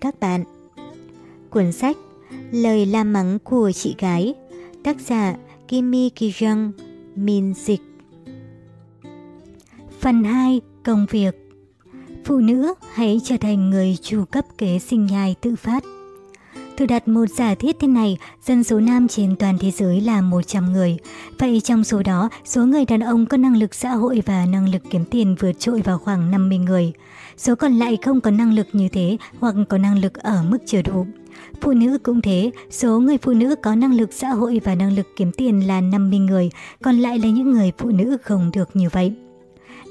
các bạn. Cuốn sách Lời la mắng của chị gái, Tác giả Kimi Kijang, Min Dịch Phần 2. Công việc Phụ nữ hãy trở thành người chủ cấp kế sinh nhai tự phát thử đặt một giả thiết thế này, dân số nam trên toàn thế giới là 100 người. Vậy trong số đó, số người đàn ông có năng lực xã hội và năng lực kiếm tiền vượt trội vào khoảng 50 người. Số còn lại không có năng lực như thế hoặc có năng lực ở mức chưa đủ. Phụ nữ cũng thế, số người phụ nữ có năng lực xã hội và năng lực kiếm tiền là 50 người, còn lại là những người phụ nữ không được như vậy.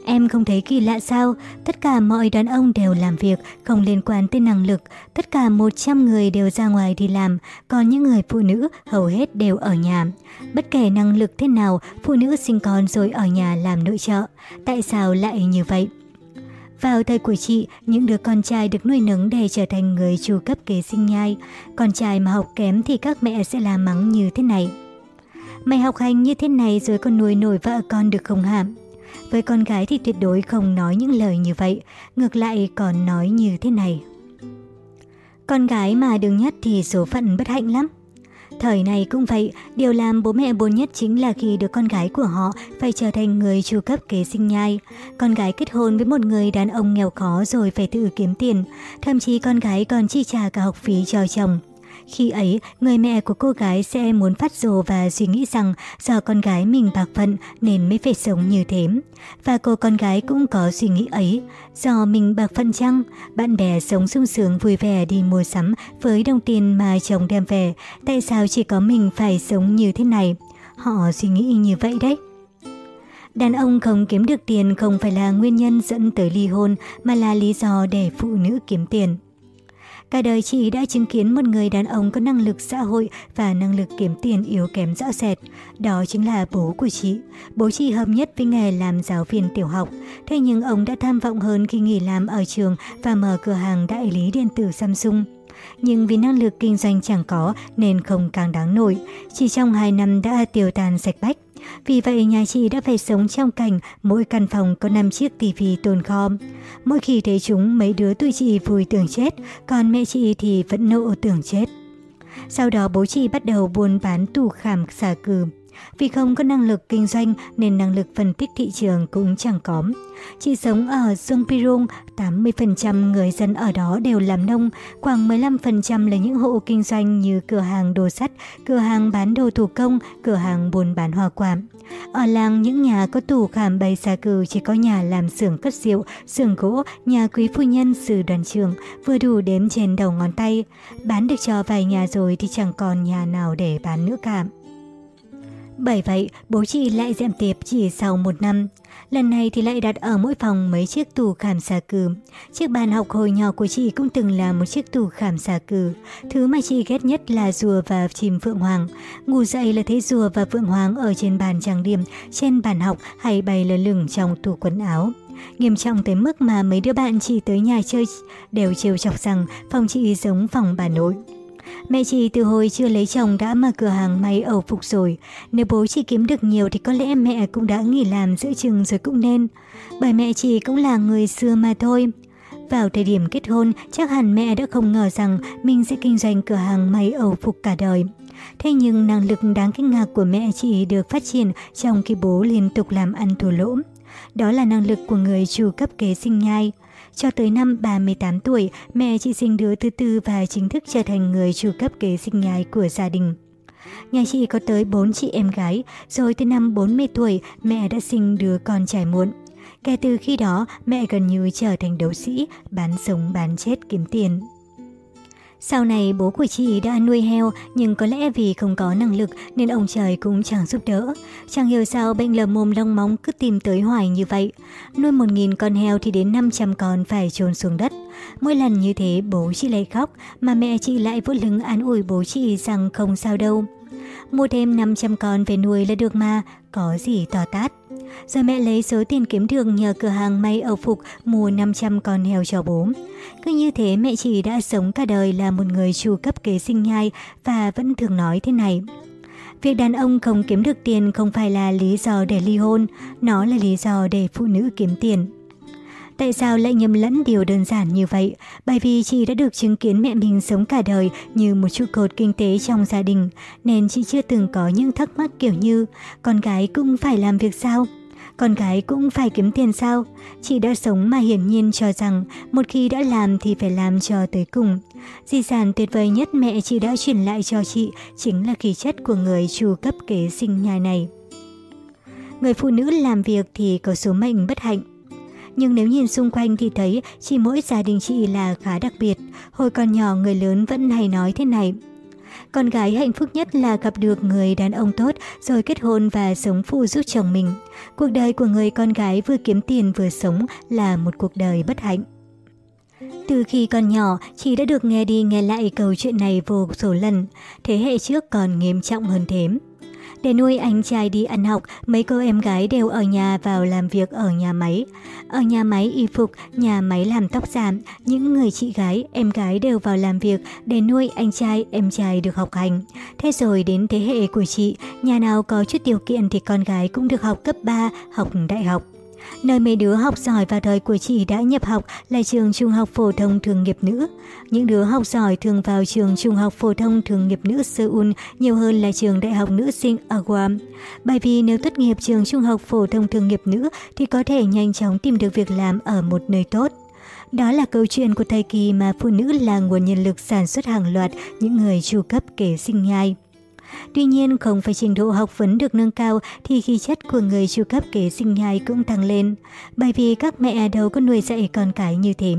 Em không thấy kỳ lạ sao? Tất cả mọi đàn ông đều làm việc, không liên quan tới năng lực. Tất cả 100 người đều ra ngoài đi làm, còn những người phụ nữ hầu hết đều ở nhà. Bất kể năng lực thế nào, phụ nữ sinh con rồi ở nhà làm nội trợ. Tại sao lại như vậy? Vào thời của chị, những đứa con trai được nuôi nấng để trở thành người chủ cấp kế sinh nhai. Con trai mà học kém thì các mẹ sẽ làm mắng như thế này. Mày học hành như thế này rồi còn nuôi nổi vợ con được không hả? Với con gái thì tuyệt đối không nói những lời như vậy, ngược lại còn nói như thế này. Con gái mà đứng nhất thì số phận bất hạnh lắm. Thời này cũng vậy, điều làm bố mẹ buồn nhất chính là khi đứa con gái của họ phải trở thành người chu cấp kế sinh nhai. Con gái kết hôn với một người đàn ông nghèo khó rồi phải tự kiếm tiền, thậm chí con gái còn chi trả cả học phí cho chồng. Khi ấy, người mẹ của cô gái sẽ muốn phát rồ và suy nghĩ rằng do con gái mình bạc phận nên mới phải sống như thế. Và cô con gái cũng có suy nghĩ ấy, do mình bạc phận chăng, bạn bè sống sung sướng vui vẻ đi mua sắm với đồng tiền mà chồng đem về, tại sao chỉ có mình phải sống như thế này? Họ suy nghĩ như vậy đấy. Đàn ông không kiếm được tiền không phải là nguyên nhân dẫn tới ly hôn mà là lý do để phụ nữ kiếm tiền. Cả đời chị đã chứng kiến một người đàn ông có năng lực xã hội và năng lực kiếm tiền yếu kém rõ rệt. Đó chính là bố của chị. Bố chị hợp nhất với nghề làm giáo viên tiểu học. Thế nhưng ông đã tham vọng hơn khi nghỉ làm ở trường và mở cửa hàng đại lý điện tử Samsung nhưng vì năng lực kinh doanh chẳng có nên không càng đáng nổi. Chỉ trong 2 năm đã tiêu tàn sạch bách. Vì vậy nhà chị đã phải sống trong cảnh mỗi căn phòng có 5 chiếc tivi tồn kho. Mỗi khi thấy chúng mấy đứa tụi chị vui tưởng chết, còn mẹ chị thì vẫn nộ tưởng chết. Sau đó bố chị bắt đầu buôn bán tủ khảm xà cừ. Vì không có năng lực kinh doanh nên năng lực phân tích thị trường cũng chẳng có. Chị sống ở Sông Pirung, 80% người dân ở đó đều làm nông, khoảng 15% là những hộ kinh doanh như cửa hàng đồ sắt, cửa hàng bán đồ thủ công, cửa hàng buôn bán hoa quả. Ở làng những nhà có tủ khảm bày xa cừ chỉ có nhà làm xưởng cất rượu, xưởng gỗ, nhà quý phu nhân, sư đoàn trưởng, vừa đủ đếm trên đầu ngón tay. Bán được cho vài nhà rồi thì chẳng còn nhà nào để bán nữa cả. Bởi vậy, bố chị lại dẹm tiệp chỉ sau một năm. Lần này thì lại đặt ở mỗi phòng mấy chiếc tủ khảm xà cừ. Chiếc bàn học hồi nhỏ của chị cũng từng là một chiếc tủ khảm xà cừ. Thứ mà chị ghét nhất là rùa và chim phượng hoàng. Ngủ dậy là thấy rùa và phượng hoàng ở trên bàn trang điểm, trên bàn học hay bày lơ lửng trong tủ quần áo. Nghiêm trọng tới mức mà mấy đứa bạn chị tới nhà chơi đều trêu chọc rằng phòng chị giống phòng bà nội. Mẹ chị từ hồi chưa lấy chồng đã mở cửa hàng may ẩu phục rồi. Nếu bố chị kiếm được nhiều thì có lẽ mẹ cũng đã nghỉ làm giữa chừng rồi cũng nên. Bởi mẹ chị cũng là người xưa mà thôi. Vào thời điểm kết hôn, chắc hẳn mẹ đã không ngờ rằng mình sẽ kinh doanh cửa hàng may ẩu phục cả đời. Thế nhưng năng lực đáng kinh ngạc của mẹ chị được phát triển trong khi bố liên tục làm ăn thua lỗ. Đó là năng lực của người chủ cấp kế sinh nhai. Cho tới năm 38 tuổi, mẹ chị sinh đứa thứ tư và chính thức trở thành người chủ cấp kế sinh nhai của gia đình. Nhà chị có tới 4 chị em gái, rồi từ năm 40 tuổi, mẹ đã sinh đứa con trai muộn. Kể từ khi đó, mẹ gần như trở thành đấu sĩ, bán sống bán chết kiếm tiền. Sau này bố của chị đã nuôi heo, nhưng có lẽ vì không có năng lực nên ông trời cũng chẳng giúp đỡ. Chẳng hiểu sao bệnh lở mồm long móng cứ tìm tới hoài như vậy. Nuôi 1.000 con heo thì đến 500 con phải trôn xuống đất. Mỗi lần như thế bố chị lại khóc, mà mẹ chị lại vỗ lưng an ủi bố chị rằng không sao đâu. Mua thêm 500 con về nuôi là được mà, có gì to tát. Rồi mẹ lấy số tiền kiếm được nhờ cửa hàng may ở phục mua 500 con heo cho bố. Cứ như thế mẹ chị đã sống cả đời là một người chủ cấp kế sinh nhai và vẫn thường nói thế này. Việc đàn ông không kiếm được tiền không phải là lý do để ly hôn, nó là lý do để phụ nữ kiếm tiền. Tại sao lại nhầm lẫn điều đơn giản như vậy? Bởi vì chị đã được chứng kiến mẹ mình sống cả đời như một trụ cột kinh tế trong gia đình, nên chị chưa từng có những thắc mắc kiểu như con gái cũng phải làm việc sao? Con gái cũng phải kiếm tiền sao? Chị đã sống mà hiển nhiên cho rằng một khi đã làm thì phải làm cho tới cùng. Di sản tuyệt vời nhất mẹ chị đã truyền lại cho chị chính là khí chất của người chủ cấp kế sinh nhà này. Người phụ nữ làm việc thì có số mệnh bất hạnh. Nhưng nếu nhìn xung quanh thì thấy chỉ mỗi gia đình chị là khá đặc biệt. Hồi còn nhỏ người lớn vẫn hay nói thế này. Con gái hạnh phúc nhất là gặp được người đàn ông tốt rồi kết hôn và sống phụ giúp chồng mình. Cuộc đời của người con gái vừa kiếm tiền vừa sống là một cuộc đời bất hạnh. Từ khi còn nhỏ, chị đã được nghe đi nghe lại câu chuyện này vô số lần. Thế hệ trước còn nghiêm trọng hơn thế. Để nuôi anh trai đi ăn học, mấy cô em gái đều ở nhà vào làm việc ở nhà máy. Ở nhà máy y phục, nhà máy làm tóc giảm, những người chị gái, em gái đều vào làm việc để nuôi anh trai, em trai được học hành. Thế rồi đến thế hệ của chị, nhà nào có chút điều kiện thì con gái cũng được học cấp 3, học đại học. Nơi mấy đứa học giỏi vào thời của chị đã nhập học là trường Trung học phổ thông thường nghiệp nữ. Những đứa học giỏi thường vào trường Trung học phổ thông thường nghiệp nữ Seoul nhiều hơn là trường Đại học nữ sinh Aguam. Bởi vì nếu tốt nghiệp trường Trung học phổ thông thường nghiệp nữ thì có thể nhanh chóng tìm được việc làm ở một nơi tốt. Đó là câu chuyện của thời kỳ mà phụ nữ là nguồn nhân lực sản xuất hàng loạt những người tru cấp kế sinh nhai. Tuy nhiên, không phải trình độ học vấn được nâng cao thì khí chất của người chu cấp kế sinh nhai cũng tăng lên, bởi vì các mẹ đâu có nuôi dạy con cái như thế.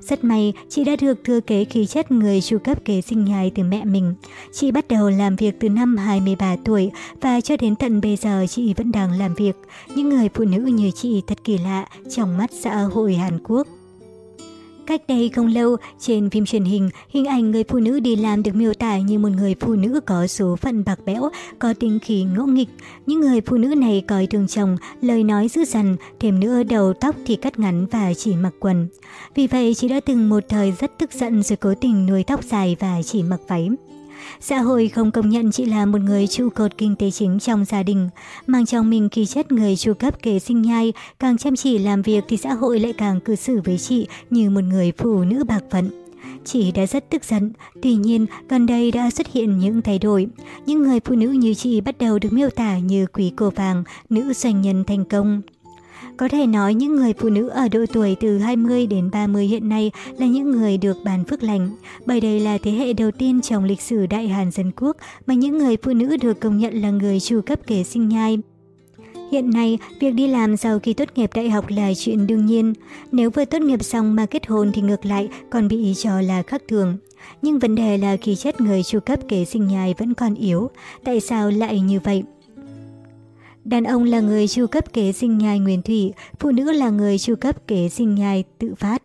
Rất may, chị đã được thừa kế khí chất người chu cấp kế sinh nhai từ mẹ mình. Chị bắt đầu làm việc từ năm 23 tuổi và cho đến tận bây giờ chị vẫn đang làm việc. Những người phụ nữ như chị thật kỳ lạ trong mắt xã hội Hàn Quốc. Cách đây không lâu, trên phim truyền hình, hình ảnh người phụ nữ đi làm được miêu tả như một người phụ nữ có số phận bạc bẽo, có tính khí ngỗ nghịch. Những người phụ nữ này coi thường chồng, lời nói dữ dằn, thêm nữa đầu tóc thì cắt ngắn và chỉ mặc quần. Vì vậy, chị đã từng một thời rất tức giận rồi cố tình nuôi tóc dài và chỉ mặc váy. Xã hội không công nhận chị là một người trụ cột kinh tế chính trong gia đình. Mang trong mình khí chất người chu cấp kế sinh nhai, càng chăm chỉ làm việc thì xã hội lại càng cư xử với chị như một người phụ nữ bạc phận. Chị đã rất tức giận, tuy nhiên gần đây đã xuất hiện những thay đổi. Những người phụ nữ như chị bắt đầu được miêu tả như quý cô vàng, nữ doanh nhân thành công. Có thể nói những người phụ nữ ở độ tuổi từ 20 đến 30 hiện nay là những người được bàn phước lành, bởi đây là thế hệ đầu tiên trong lịch sử Đại Hàn Dân Quốc mà những người phụ nữ được công nhận là người chủ cấp kế sinh nhai. Hiện nay, việc đi làm sau khi tốt nghiệp đại học là chuyện đương nhiên. Nếu vừa tốt nghiệp xong mà kết hôn thì ngược lại còn bị cho là khác thường. Nhưng vấn đề là khí chất người chu cấp kế sinh nhai vẫn còn yếu. Tại sao lại như vậy? Đàn ông là người chu cấp kế sinh nhai nguyên thủy, phụ nữ là người chu cấp kế sinh nhai tự phát.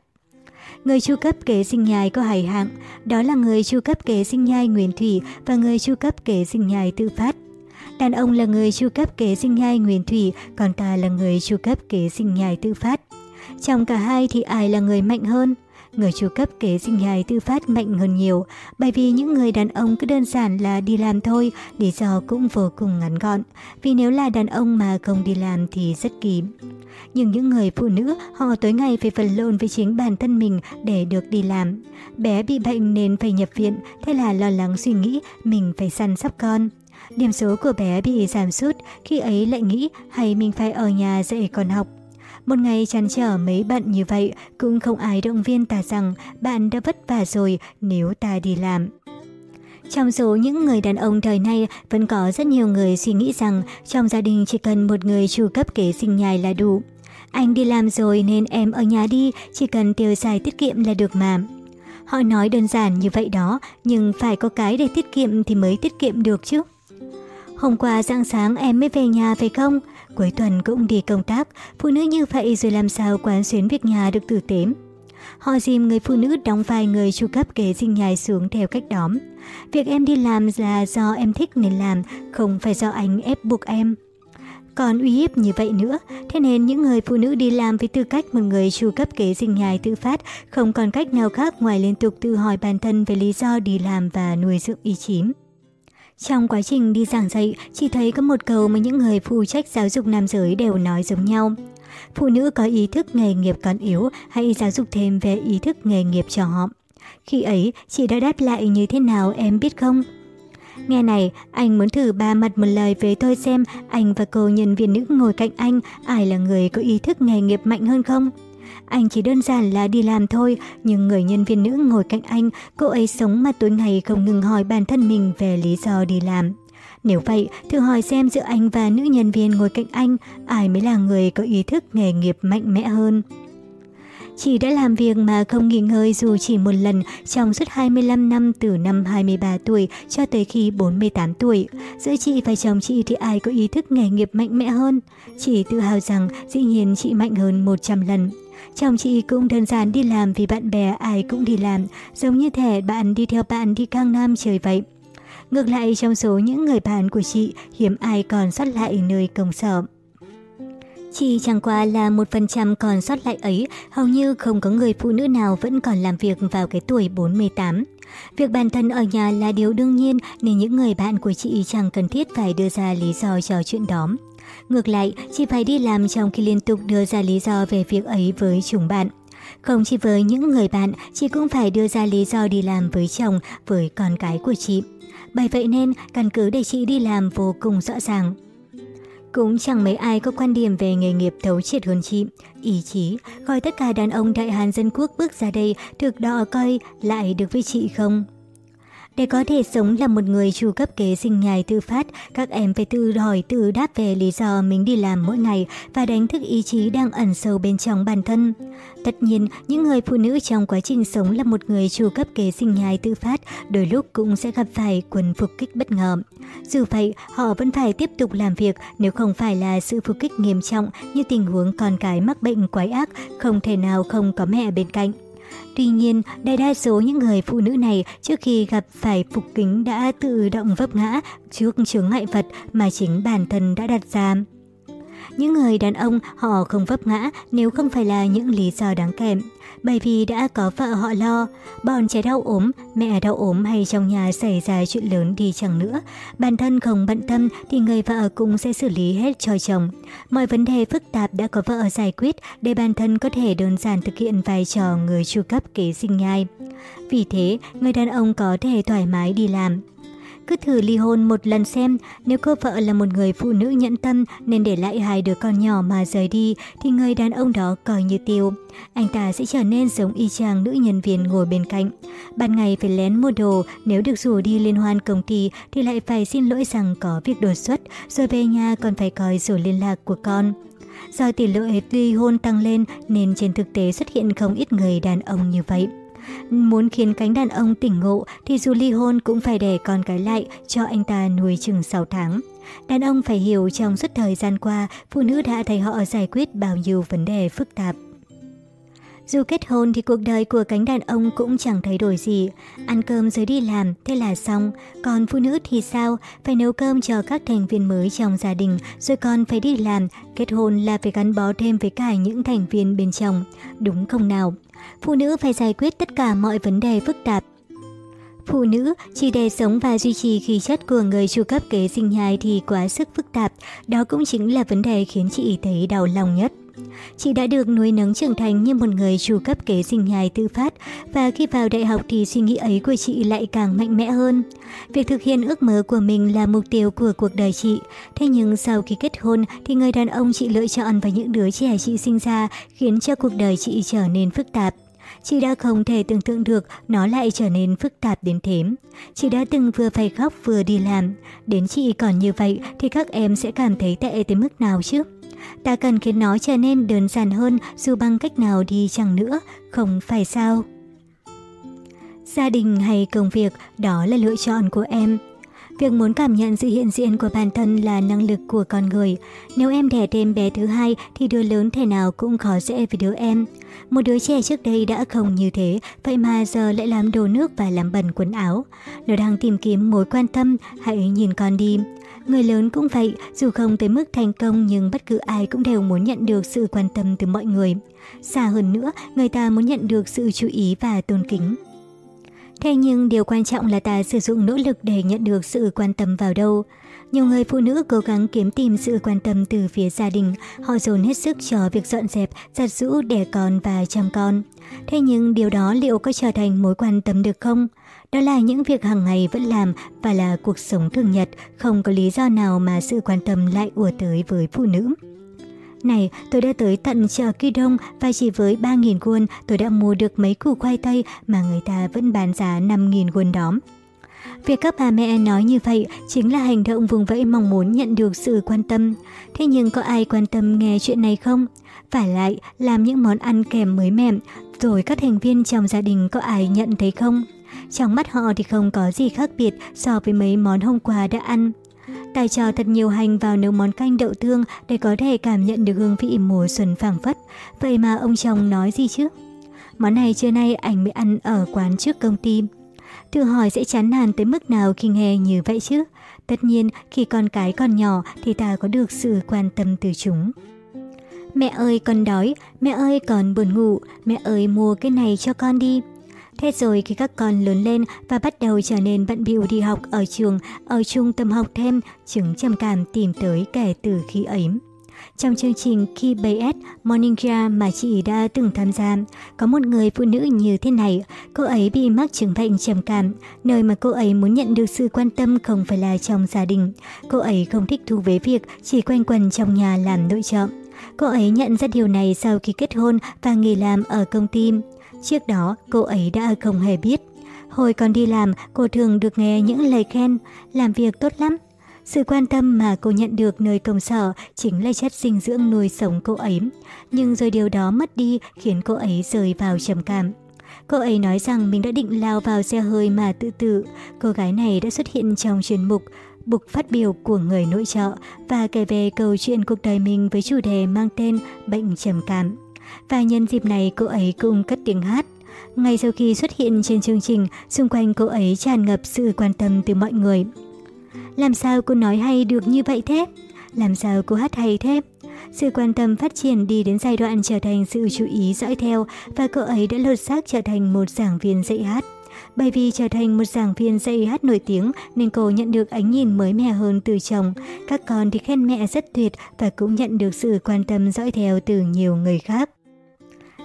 Người chu cấp kế sinh nhai có hai hạng, đó là người chu cấp kế sinh nhai nguyên thủy và người chu cấp kế sinh nhai tự phát. Đàn ông là người chu cấp kế sinh nhai nguyên thủy, còn ta là người chu cấp kế sinh nhai tự phát. Trong cả hai thì ai là người mạnh hơn? Người chu cấp kế sinh nhai tư phát mạnh hơn nhiều, bởi vì những người đàn ông cứ đơn giản là đi làm thôi, lý do cũng vô cùng ngắn gọn, vì nếu là đàn ông mà không đi làm thì rất kỳ. Nhưng những người phụ nữ, họ tối ngày phải phần lộn với chính bản thân mình để được đi làm. Bé bị bệnh nên phải nhập viện, thế là lo lắng suy nghĩ mình phải săn sóc con. Điểm số của bé bị giảm sút, khi ấy lại nghĩ hay mình phải ở nhà dạy con học. Một ngày chăn trở mấy bận như vậy, cũng không ai động viên ta rằng bạn đã vất vả rồi nếu ta đi làm. Trong số những người đàn ông thời nay, vẫn có rất nhiều người suy nghĩ rằng trong gia đình chỉ cần một người chu cấp kế sinh nhai là đủ. Anh đi làm rồi nên em ở nhà đi, chỉ cần tiêu xài tiết kiệm là được mà. Họ nói đơn giản như vậy đó, nhưng phải có cái để tiết kiệm thì mới tiết kiệm được chứ. Hôm qua sáng sáng em mới về nhà phải không? Cuối tuần cũng đi công tác, phụ nữ như vậy rồi làm sao quán xuyến việc nhà được tử tế. Họ dìm người phụ nữ đóng vai người chu cấp kế sinh nhai xuống theo cách đóm. Việc em đi làm là do em thích nên làm, không phải do anh ép buộc em. Còn uy hiếp như vậy nữa, thế nên những người phụ nữ đi làm với tư cách một người chu cấp kế sinh nhai tự phát không còn cách nào khác ngoài liên tục tự hỏi bản thân về lý do đi làm và nuôi dưỡng ý chí. Trong quá trình đi giảng dạy, chị thấy có một câu mà những người phụ trách giáo dục nam giới đều nói giống nhau. Phụ nữ có ý thức nghề nghiệp còn yếu, hãy giáo dục thêm về ý thức nghề nghiệp cho họ. Khi ấy, chị đã đáp lại như thế nào em biết không? Nghe này, anh muốn thử ba mặt một lời với tôi xem anh và cô nhân viên nữ ngồi cạnh anh, ai là người có ý thức nghề nghiệp mạnh hơn không? Anh chỉ đơn giản là đi làm thôi, nhưng người nhân viên nữ ngồi cạnh anh, cô ấy sống mà tối ngày không ngừng hỏi bản thân mình về lý do đi làm. Nếu vậy, thử hỏi xem giữa anh và nữ nhân viên ngồi cạnh anh, ai mới là người có ý thức nghề nghiệp mạnh mẽ hơn. Chị đã làm việc mà không nghỉ ngơi dù chỉ một lần trong suốt 25 năm từ năm 23 tuổi cho tới khi 48 tuổi. Giữa chị và chồng chị thì ai có ý thức nghề nghiệp mạnh mẽ hơn? Chị tự hào rằng dĩ nhiên chị mạnh hơn 100 lần. Chồng chị cũng đơn giản đi làm vì bạn bè ai cũng đi làm, giống như thể bạn đi theo bạn đi Cang Nam trời vậy. Ngược lại trong số những người bạn của chị, hiếm ai còn sót lại nơi công sở. Chỉ chẳng qua là một phần trăm còn sót lại ấy, hầu như không có người phụ nữ nào vẫn còn làm việc vào cái tuổi 48. Việc bản thân ở nhà là điều đương nhiên nên những người bạn của chị chẳng cần thiết phải đưa ra lý do cho chuyện đó. Ngược lại, chị phải đi làm trong khi liên tục đưa ra lý do về việc ấy với chúng bạn. Không chỉ với những người bạn, chị cũng phải đưa ra lý do đi làm với chồng, với con cái của chị. Bởi vậy nên, căn cứ để chị đi làm vô cùng rõ ràng. Cũng chẳng mấy ai có quan điểm về nghề nghiệp thấu triệt hơn chị. Ý chí, gọi tất cả đàn ông đại hàn dân quốc bước ra đây thực đo coi lại được với chị không? Để có thể sống là một người chủ cấp kế sinh nhai tự phát, các em phải tự hỏi tự đáp về lý do mình đi làm mỗi ngày và đánh thức ý chí đang ẩn sâu bên trong bản thân. Tất nhiên, những người phụ nữ trong quá trình sống là một người chủ cấp kế sinh nhai tự phát, đôi lúc cũng sẽ gặp phải quần phục kích bất ngờ. Dù vậy, họ vẫn phải tiếp tục làm việc nếu không phải là sự phục kích nghiêm trọng như tình huống con cái mắc bệnh quái ác, không thể nào không có mẹ bên cạnh. Tuy nhiên, đại đa số những người phụ nữ này trước khi gặp phải phục kính đã tự động vấp ngã trước chướng ngại vật mà chính bản thân đã đặt ra. Những người đàn ông họ không vấp ngã nếu không phải là những lý do đáng kèm bởi vì đã có vợ họ lo. Bọn trẻ đau ốm, mẹ đau ốm hay trong nhà xảy ra chuyện lớn đi chẳng nữa. Bản thân không bận tâm thì người vợ cũng sẽ xử lý hết cho chồng. Mọi vấn đề phức tạp đã có vợ giải quyết để bản thân có thể đơn giản thực hiện vai trò người chu cấp kế sinh nhai. Vì thế, người đàn ông có thể thoải mái đi làm. Cứ thử ly hôn một lần xem, nếu cô vợ là một người phụ nữ nhẫn tâm nên để lại hai đứa con nhỏ mà rời đi thì người đàn ông đó coi như tiêu. Anh ta sẽ trở nên giống y chang nữ nhân viên ngồi bên cạnh. Ban ngày phải lén mua đồ, nếu được rủ đi liên hoan công ty thì lại phải xin lỗi rằng có việc đột xuất, rồi về nhà còn phải coi sổ liên lạc của con. Do tỷ lệ ly hôn tăng lên nên trên thực tế xuất hiện không ít người đàn ông như vậy. Muốn khiến cánh đàn ông tỉnh ngộ thì dù ly hôn cũng phải để con cái lại cho anh ta nuôi chừng 6 tháng. Đàn ông phải hiểu trong suốt thời gian qua, phụ nữ đã thấy họ giải quyết bao nhiêu vấn đề phức tạp. Dù kết hôn thì cuộc đời của cánh đàn ông cũng chẳng thay đổi gì. Ăn cơm rồi đi làm, thế là xong. Còn phụ nữ thì sao? Phải nấu cơm cho các thành viên mới trong gia đình, rồi còn phải đi làm. Kết hôn là phải gắn bó thêm với cả những thành viên bên trong. Đúng không nào? Phụ nữ phải giải quyết tất cả mọi vấn đề phức tạp. Phụ nữ, chỉ để sống và duy trì khí chất của người chu cấp kế sinh nhai thì quá sức phức tạp. Đó cũng chính là vấn đề khiến chị thấy đau lòng nhất. Chị đã được nuôi nấng trưởng thành như một người chủ cấp kế sinh nhai tự phát, và khi vào đại học thì suy nghĩ ấy của chị lại càng mạnh mẽ hơn. Việc thực hiện ước mơ của mình là mục tiêu của cuộc đời chị. Thế nhưng sau khi kết hôn thì người đàn ông chị lựa chọn và những đứa trẻ chị sinh ra khiến cho cuộc đời chị trở nên phức tạp. Chị đã không thể tưởng tượng được nó lại trở nên phức tạp đến thế. Chị đã từng vừa phải khóc vừa đi làm. Đến chị còn như vậy thì các em sẽ cảm thấy tệ tới mức nào chứ? Ta cần khiến nó trở nên đơn giản hơn dù bằng cách nào đi chẳng nữa, không phải sao? Gia đình hay công việc, đó là lựa chọn của em. Việc muốn cảm nhận sự hiện diện của bản thân là năng lực của con người. Nếu em đẻ thêm bé thứ hai thì đứa lớn thể nào cũng khó dễ với đứa em. Một đứa trẻ trước đây đã không như thế, vậy mà giờ lại làm đồ nước và làm bẩn quần áo. Nó đang tìm kiếm mối quan tâm, hãy nhìn con đi. Người lớn cũng vậy, dù không tới mức thành công nhưng bất cứ ai cũng đều muốn nhận được sự quan tâm từ mọi người. Xa hơn nữa, người ta muốn nhận được sự chú ý và tôn kính. Thế nhưng điều quan trọng là ta sử dụng nỗ lực để nhận được sự quan tâm vào đâu. Nhiều người phụ nữ cố gắng kiếm tìm sự quan tâm từ phía gia đình, họ dồn hết sức cho việc dọn dẹp, giặt rũ, đẻ con và chăm con. Thế nhưng điều đó liệu có trở thành mối quan tâm được không? Đó là những việc hàng ngày vẫn làm và là cuộc sống thường nhật, không có lý do nào mà sự quan tâm lại ùa tới với phụ nữ. Này, tôi đã tới tận chợ Kỳ Đông và chỉ với 3.000 won tôi đã mua được mấy củ khoai tây mà người ta vẫn bán giá 5.000 won đó. Việc các bà mẹ nói như vậy chính là hành động vùng vẫy mong muốn nhận được sự quan tâm. Thế nhưng có ai quan tâm nghe chuyện này không? Phải lại, làm những món ăn kèm mới mẻ, rồi các thành viên trong gia đình có ai nhận thấy không? Trong mắt họ thì không có gì khác biệt so với mấy món hôm qua đã ăn. Tài trò thật nhiều hành vào nấu món canh đậu tương để có thể cảm nhận được hương vị mùa xuân phảng phất. Vậy mà ông chồng nói gì chứ? Món này trưa nay anh mới ăn ở quán trước công ty. Tự hỏi sẽ chán nản tới mức nào khi nghe như vậy chứ? Tất nhiên, khi con cái còn nhỏ thì ta có được sự quan tâm từ chúng. Mẹ ơi con đói, mẹ ơi con buồn ngủ, mẹ ơi mua cái này cho con đi. Thế rồi khi các con lớn lên và bắt đầu trở nên bận bịu đi học ở trường, ở trung tâm học thêm, chứng trầm cảm tìm tới kể từ khi ấy. Trong chương trình KBS Morning Jam mà chị đã từng tham gia, có một người phụ nữ như thế này. Cô ấy bị mắc chứng bệnh trầm cảm, nơi mà cô ấy muốn nhận được sự quan tâm không phải là trong gia đình. Cô ấy không thích thú với việc chỉ quanh quần trong nhà làm nội trợ. Cô ấy nhận ra điều này sau khi kết hôn và nghỉ làm ở công ty. Trước đó, cô ấy đã không hề biết. Hồi còn đi làm, cô thường được nghe những lời khen, làm việc tốt lắm. Sự quan tâm mà cô nhận được nơi công sở chính là chất dinh dưỡng nuôi sống cô ấy. Nhưng rồi điều đó mất đi khiến cô ấy rơi vào trầm cảm. Cô ấy nói rằng mình đã định lao vào xe hơi mà tự tử. Cô gái này đã xuất hiện trong chuyên mục Bục phát biểu của người nội trợ và kể về câu chuyện cuộc đời mình với chủ đề mang tên Bệnh trầm cảm. Và nhân dịp này cô ấy cũng cất tiếng hát. Ngay sau khi xuất hiện trên chương trình, xung quanh cô ấy tràn ngập sự quan tâm từ mọi người. Làm sao cô nói hay được như vậy thế? Làm sao cô hát hay thế? Sự quan tâm phát triển đi đến giai đoạn trở thành sự chú ý dõi theo và cô ấy đã lột xác trở thành một giảng viên dạy hát. Bởi vì trở thành một giảng viên dạy hát nổi tiếng nên cô nhận được ánh nhìn mới mẻ hơn từ chồng. Các con thì khen mẹ rất tuyệt và cũng nhận được sự quan tâm dõi theo từ nhiều người khác.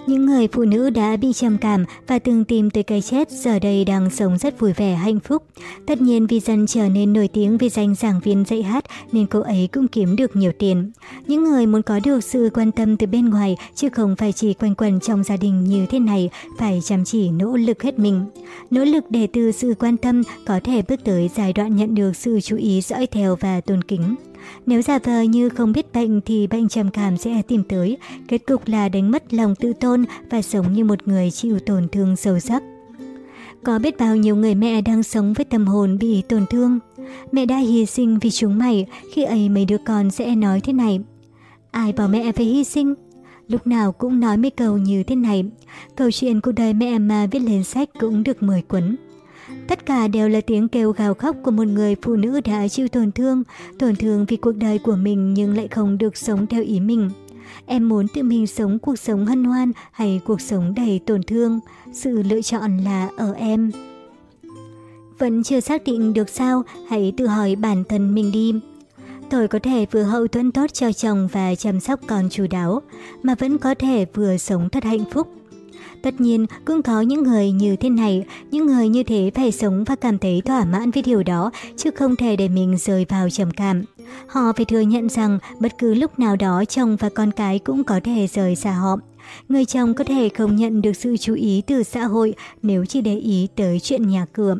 Những người phụ nữ đã bị trầm cảm và từng tìm tới cái chết, giờ đây đang sống rất vui vẻ, hạnh phúc. Tất nhiên vì dần trở nên nổi tiếng vì danh giảng viên dạy hát, nên cô ấy cũng kiếm được nhiều tiền. Những người muốn có được sự quan tâm từ bên ngoài, chứ không phải chỉ quanh quẩn trong gia đình như thế này, phải chăm chỉ nỗ lực hết mình. Nỗ lực để từ sự quan tâm có thể bước tới giai đoạn nhận được sự chú ý dõi theo và tôn kính. Nếu giả vờ như không biết bệnh thì bệnh trầm cảm sẽ tìm tới, kết cục là đánh mất lòng tự tôn và sống như một người chịu tổn thương sâu sắc. Có biết bao nhiêu người mẹ đang sống với tâm hồn bị tổn thương. Mẹ đã hy sinh vì chúng mày, khi ấy mấy đứa con sẽ nói thế này. Ai bảo mẹ phải hy sinh? Lúc nào cũng nói mấy câu như thế này. Câu chuyện cuộc đời mẹ mà viết lên sách cũng được 10 cuốn. Tất cả đều là tiếng kêu gào khóc của một người phụ nữ đã chịu tổn thương, tổn thương vì cuộc đời của mình nhưng lại không được sống theo ý mình. Em muốn tự mình sống cuộc sống hân hoan hay cuộc sống đầy tổn thương, sự lựa chọn là ở em. Vẫn chưa xác định được sao, hãy tự hỏi bản thân mình đi. Tôi có thể vừa hậu thuẫn tốt cho chồng và chăm sóc con chú đáo, mà vẫn có thể vừa sống thật hạnh phúc. Tất nhiên, cũng có những người như thế này, những người như thế phải sống và cảm thấy thỏa mãn với điều đó, chứ không thể để mình rơi vào trầm cảm. Họ phải thừa nhận rằng bất cứ lúc nào đó chồng và con cái cũng có thể rời xa họ. Người chồng có thể không nhận được sự chú ý từ xã hội nếu chỉ để ý tới chuyện nhà cửa.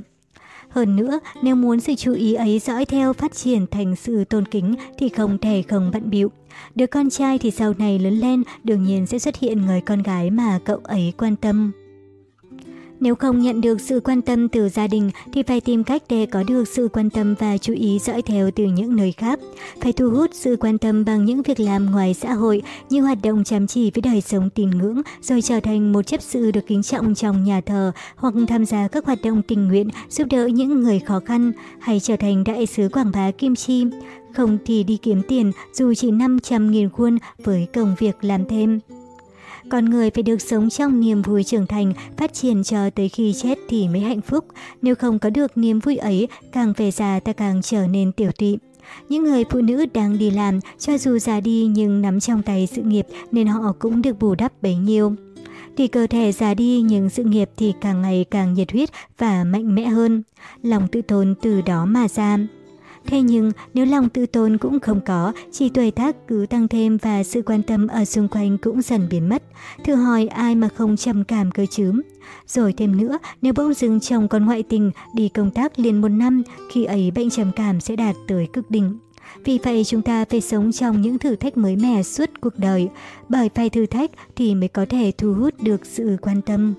Hơn nữa, nếu muốn sự chú ý ấy dõi theo phát triển thành sự tôn kính thì không thể không bận bịu. Đứa con trai thì sau này lớn lên đương nhiên sẽ xuất hiện người con gái mà cậu ấy quan tâm. Nếu không nhận được sự quan tâm từ gia đình thì phải tìm cách để có được sự quan tâm và chú ý dõi theo từ những nơi khác. Phải thu hút sự quan tâm bằng những việc làm ngoài xã hội như hoạt động chăm chỉ với đời sống tín ngưỡng, rồi trở thành một chấp sự được kính trọng trong nhà thờ hoặc tham gia các hoạt động tình nguyện giúp đỡ những người khó khăn hay trở thành đại sứ quảng bá kim chi. Không thì đi kiếm tiền dù chỉ 500.000 won với công việc làm thêm. Con người phải được sống trong niềm vui trưởng thành, phát triển cho tới khi chết thì mới hạnh phúc. Nếu không có được niềm vui ấy, càng về già ta càng trở nên tiểu tụy. Những người phụ nữ đang đi làm, cho dù già đi nhưng nắm trong tay sự nghiệp nên họ cũng được bù đắp bấy nhiêu. Thì cơ thể già đi nhưng sự nghiệp thì càng ngày càng nhiệt huyết và mạnh mẽ hơn. Lòng tự tôn từ đó mà ra. Thế nhưng nếu lòng tự tôn cũng không có, chỉ tuổi tác cứ tăng thêm và sự quan tâm ở xung quanh cũng dần biến mất. Thử hỏi ai mà không trầm cảm cơ chứ? Rồi thêm nữa, nếu bỗng dưng chồng con ngoại tình đi công tác liền một năm, khi ấy bệnh trầm cảm sẽ đạt tới cực đỉnh. Vì vậy chúng ta phải sống trong những thử thách mới mẻ suốt cuộc đời, bởi phải thử thách thì mới có thể thu hút được sự quan tâm.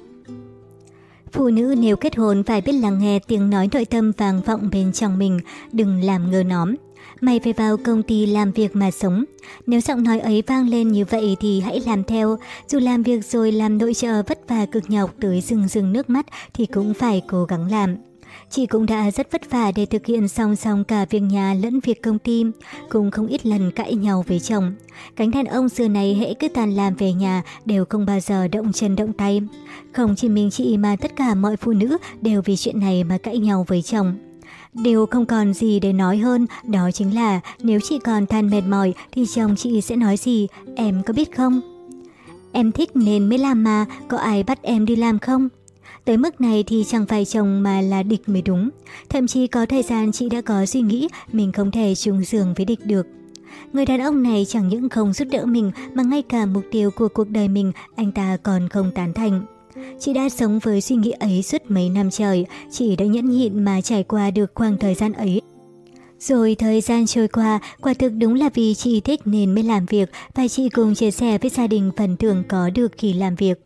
Phụ nữ nếu kết hôn phải biết lắng nghe tiếng nói nội tâm vang vọng bên trong mình, đừng làm ngơ nóm. Mày phải vào công ty làm việc mà sống. Nếu giọng nói ấy vang lên như vậy thì hãy làm theo. Dù làm việc rồi làm nội trợ vất vả cực nhọc tới rừng rừng nước mắt thì cũng phải cố gắng làm. Chị cũng đã rất vất vả để thực hiện song song cả việc nhà lẫn việc công ty, cũng không ít lần cãi nhau với chồng. Cánh đàn ông xưa này hễ cứ tàn làm về nhà đều không bao giờ động chân động tay. Không chỉ mình chị mà tất cả mọi phụ nữ đều vì chuyện này mà cãi nhau với chồng. Điều không còn gì để nói hơn đó chính là nếu chị còn than mệt mỏi thì chồng chị sẽ nói gì, em có biết không? Em thích nên mới làm mà, có ai bắt em đi làm không? Tới mức này thì chẳng phải chồng mà là địch mới đúng. Thậm chí có thời gian chị đã có suy nghĩ mình không thể chung giường với địch được. Người đàn ông này chẳng những không giúp đỡ mình mà ngay cả mục tiêu của cuộc đời mình anh ta còn không tán thành. Chị đã sống với suy nghĩ ấy suốt mấy năm trời, chị đã nhẫn nhịn mà trải qua được khoảng thời gian ấy. Rồi thời gian trôi qua, quả thực đúng là vì chị thích nên mới làm việc và chị cùng chia sẻ với gia đình phần thưởng có được khi làm việc.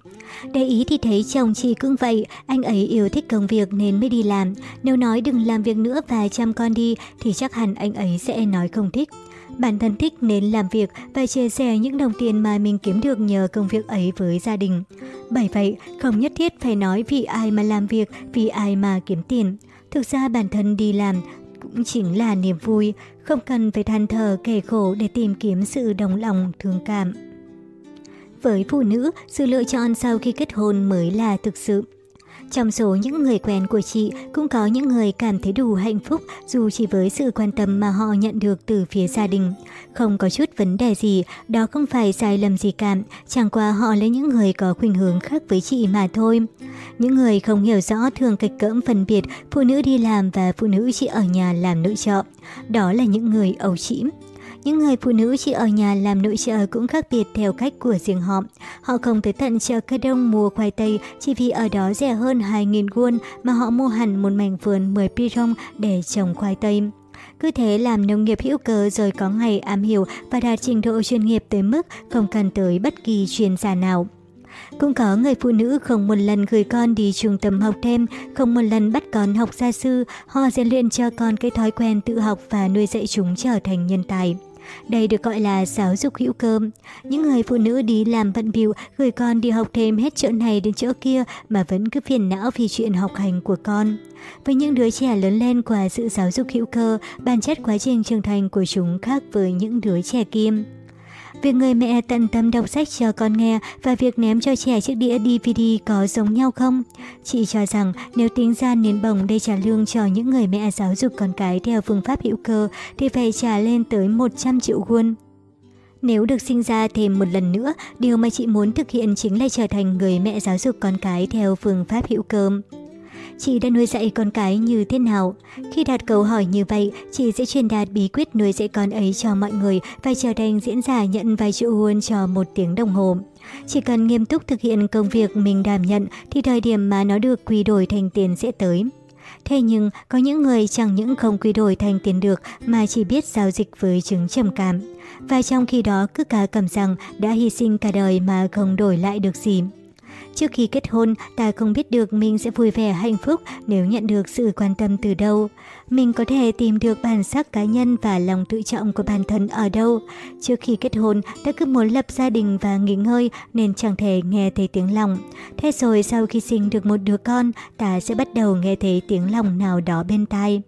Để ý thì thấy chồng chị cũng vậy, anh ấy yêu thích công việc nên mới đi làm. Nếu nói đừng làm việc nữa và chăm con đi thì chắc hẳn anh ấy sẽ nói không thích. Bản thân thích nên làm việc và chia sẻ những đồng tiền mà mình kiếm được nhờ công việc ấy với gia đình. Bởi vậy, không nhất thiết phải nói vì ai mà làm việc, vì ai mà kiếm tiền. Thực ra bản thân đi làm cũng chính là niềm vui, không cần phải than thở kể khổ để tìm kiếm sự đồng lòng thương cảm. Với phụ nữ, sự lựa chọn sau khi kết hôn mới là thực sự. Trong số những người quen của chị cũng có những người cảm thấy đủ hạnh phúc dù chỉ với sự quan tâm mà họ nhận được từ phía gia đình. Không có chút vấn đề gì, đó không phải sai lầm gì cả, chẳng qua họ là những người có khuynh hướng khác với chị mà thôi. Những người không hiểu rõ thường kịch cỡm phân biệt phụ nữ đi làm và phụ nữ chỉ ở nhà làm nội trợ. Đó là những người ẩu trĩm. Những người phụ nữ chỉ ở nhà làm nội trợ cũng khác biệt theo cách của riêng họ. Họ không tới tận chợ cây đông mua khoai tây chỉ vì ở đó rẻ hơn 2.000 won mà họ mua hẳn một mảnh vườn 10 pirong để trồng khoai tây. Cứ thế làm nông nghiệp hữu cơ rồi có ngày am hiểu và đạt trình độ chuyên nghiệp tới mức không cần tới bất kỳ chuyên gia nào. Cũng có người phụ nữ không một lần gửi con đi trung tâm học thêm, không một lần bắt con học gia sư, họ rèn luyện cho con cái thói quen tự học và nuôi dạy chúng trở thành nhân tài. Đây được gọi là giáo dục hữu cơ. Những người phụ nữ đi làm bận bịu gửi con đi học thêm hết chỗ này đến chỗ kia mà vẫn cứ phiền não vì chuyện học hành của con. Với những đứa trẻ lớn lên qua sự giáo dục hữu cơ, bản chất quá trình trưởng thành của chúng khác với những đứa trẻ kim. Việc người mẹ tận tâm đọc sách cho con nghe và việc ném cho trẻ chiếc đĩa DVD có giống nhau không? Chị cho rằng nếu tính ra nến bồng để trả lương cho những người mẹ giáo dục con cái theo phương pháp hữu cơ thì phải trả lên tới 100 triệu won. Nếu được sinh ra thêm một lần nữa, điều mà chị muốn thực hiện chính là trở thành người mẹ giáo dục con cái theo phương pháp hữu cơ chị đã nuôi dạy con cái như thế nào? Khi đặt câu hỏi như vậy, chị sẽ truyền đạt bí quyết nuôi dạy con ấy cho mọi người và trở thành diễn giả nhận vài triệu won cho một tiếng đồng hồ. Chỉ cần nghiêm túc thực hiện công việc mình đảm nhận thì thời điểm mà nó được quy đổi thành tiền sẽ tới. Thế nhưng, có những người chẳng những không quy đổi thành tiền được mà chỉ biết giao dịch với chứng trầm cảm. Và trong khi đó cứ cả cầm rằng đã hy sinh cả đời mà không đổi lại được gì. Trước khi kết hôn, ta không biết được mình sẽ vui vẻ hạnh phúc nếu nhận được sự quan tâm từ đâu. Mình có thể tìm được bản sắc cá nhân và lòng tự trọng của bản thân ở đâu. Trước khi kết hôn, ta cứ muốn lập gia đình và nghỉ ngơi nên chẳng thể nghe thấy tiếng lòng. Thế rồi sau khi sinh được một đứa con, ta sẽ bắt đầu nghe thấy tiếng lòng nào đó bên tai.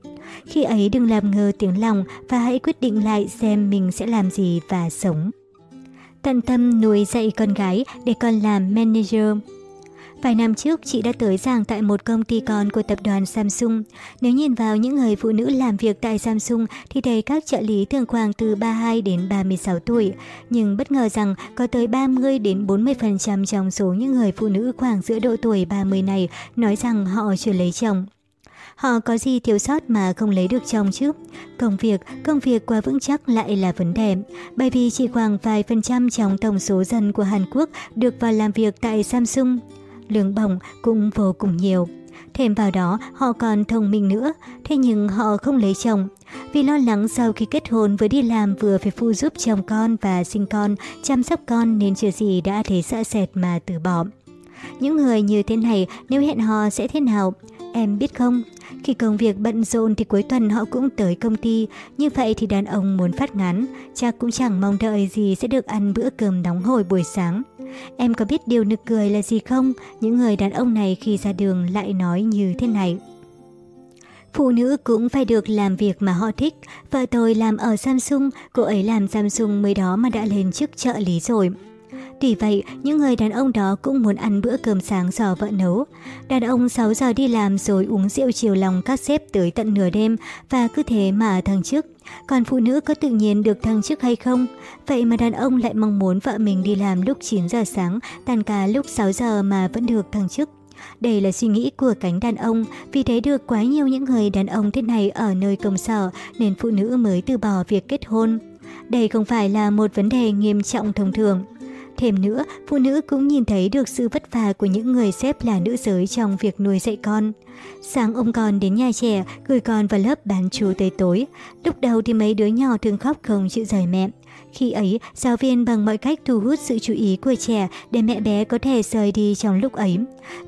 Khi ấy đừng làm ngơ tiếng lòng và hãy quyết định lại xem mình sẽ làm gì và sống tận tâm nuôi dạy con gái để con làm manager. Vài năm trước, chị đã tới giảng tại một công ty con của tập đoàn Samsung. Nếu nhìn vào những người phụ nữ làm việc tại Samsung thì thấy các trợ lý thường khoảng từ 32 đến 36 tuổi. Nhưng bất ngờ rằng có tới 30 đến 40% trong số những người phụ nữ khoảng giữa độ tuổi 30 này nói rằng họ chưa lấy chồng. Họ có gì thiếu sót mà không lấy được chồng chứ? Công việc, công việc quá vững chắc lại là vấn đề. Bởi vì chỉ khoảng vài phần trăm trong tổng số dân của Hàn Quốc được vào làm việc tại Samsung lương bổng cũng vô cùng nhiều. Thêm vào đó, họ còn thông minh nữa, thế nhưng họ không lấy chồng. Vì lo lắng sau khi kết hôn vừa đi làm vừa phải phụ giúp chồng con và sinh con, chăm sóc con nên chưa gì đã thấy sợ sệt mà từ bỏ. Những người như thế này nếu hẹn hò sẽ thế nào? Em biết không, khi công việc bận rộn thì cuối tuần họ cũng tới công ty, như vậy thì đàn ông muốn phát ngắn, cha cũng chẳng mong đợi gì sẽ được ăn bữa cơm nóng hổi buổi sáng. Em có biết điều nực cười là gì không? Những người đàn ông này khi ra đường lại nói như thế này. Phụ nữ cũng phải được làm việc mà họ thích. Vợ tôi làm ở Samsung, cô ấy làm Samsung mới đó mà đã lên chức trợ lý rồi. Vì vậy, những người đàn ông đó cũng muốn ăn bữa cơm sáng do vợ nấu. Đàn ông 6 giờ đi làm rồi uống rượu chiều lòng các sếp tới tận nửa đêm và cứ thế mà thăng chức. Còn phụ nữ có tự nhiên được thăng chức hay không? Vậy mà đàn ông lại mong muốn vợ mình đi làm lúc 9 giờ sáng, tan ca lúc 6 giờ mà vẫn được thăng chức. Đây là suy nghĩ của cánh đàn ông, vì thấy được quá nhiều những người đàn ông thế này ở nơi công sở nên phụ nữ mới từ bỏ việc kết hôn. Đây không phải là một vấn đề nghiêm trọng thông thường. Thêm nữa, phụ nữ cũng nhìn thấy được sự vất vả của những người xếp là nữ giới trong việc nuôi dạy con. Sáng ôm con đến nhà trẻ, gửi con vào lớp bán chú tới tối. Lúc đầu thì mấy đứa nhỏ thường khóc không chịu rời mẹ. Khi ấy, giáo viên bằng mọi cách thu hút sự chú ý của trẻ để mẹ bé có thể rời đi trong lúc ấy.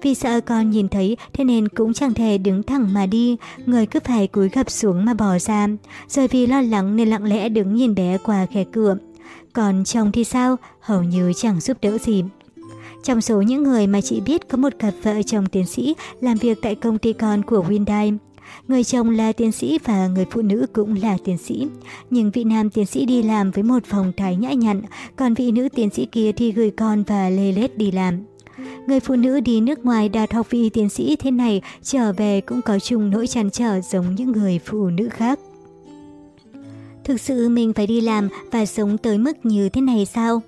Vì sợ con nhìn thấy, thế nên cũng chẳng thể đứng thẳng mà đi, người cứ phải cúi gập xuống mà bỏ ra. Rồi vì lo lắng nên lặng lẽ đứng nhìn bé qua khe cửa. Còn chồng thì sao? Hầu như chẳng giúp đỡ gì. Trong số những người mà chị biết có một cặp vợ chồng tiến sĩ làm việc tại công ty con của Hyundai. Người chồng là tiến sĩ và người phụ nữ cũng là tiến sĩ. Nhưng vị nam tiến sĩ đi làm với một phòng thái nhã nhặn, còn vị nữ tiến sĩ kia thì gửi con và lê lết đi làm. Người phụ nữ đi nước ngoài đạt học vị tiến sĩ thế này trở về cũng có chung nỗi chăn trở giống những người phụ nữ khác. Thực sự mình phải đi làm và sống tới mức như thế này sao?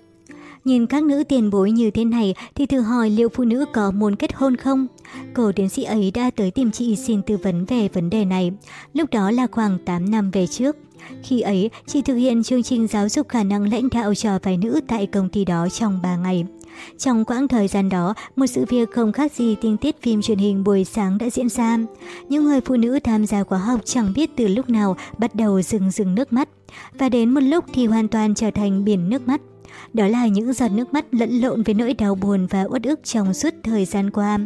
Nhìn các nữ tiền bối như thế này thì thử hỏi liệu phụ nữ có muốn kết hôn không? cổ tiến sĩ ấy đã tới tìm chị xin tư vấn về vấn đề này. Lúc đó là khoảng 8 năm về trước. Khi ấy, chị thực hiện chương trình giáo dục khả năng lãnh đạo cho vài nữ tại công ty đó trong 3 ngày. Trong quãng thời gian đó, một sự việc không khác gì tình tiết phim truyền hình buổi sáng đã diễn ra. Những người phụ nữ tham gia khóa học chẳng biết từ lúc nào bắt đầu rừng rừng nước mắt, và đến một lúc thì hoàn toàn trở thành biển nước mắt. Đó là những giọt nước mắt lẫn lộn với nỗi đau buồn và uất ức trong suốt thời gian qua.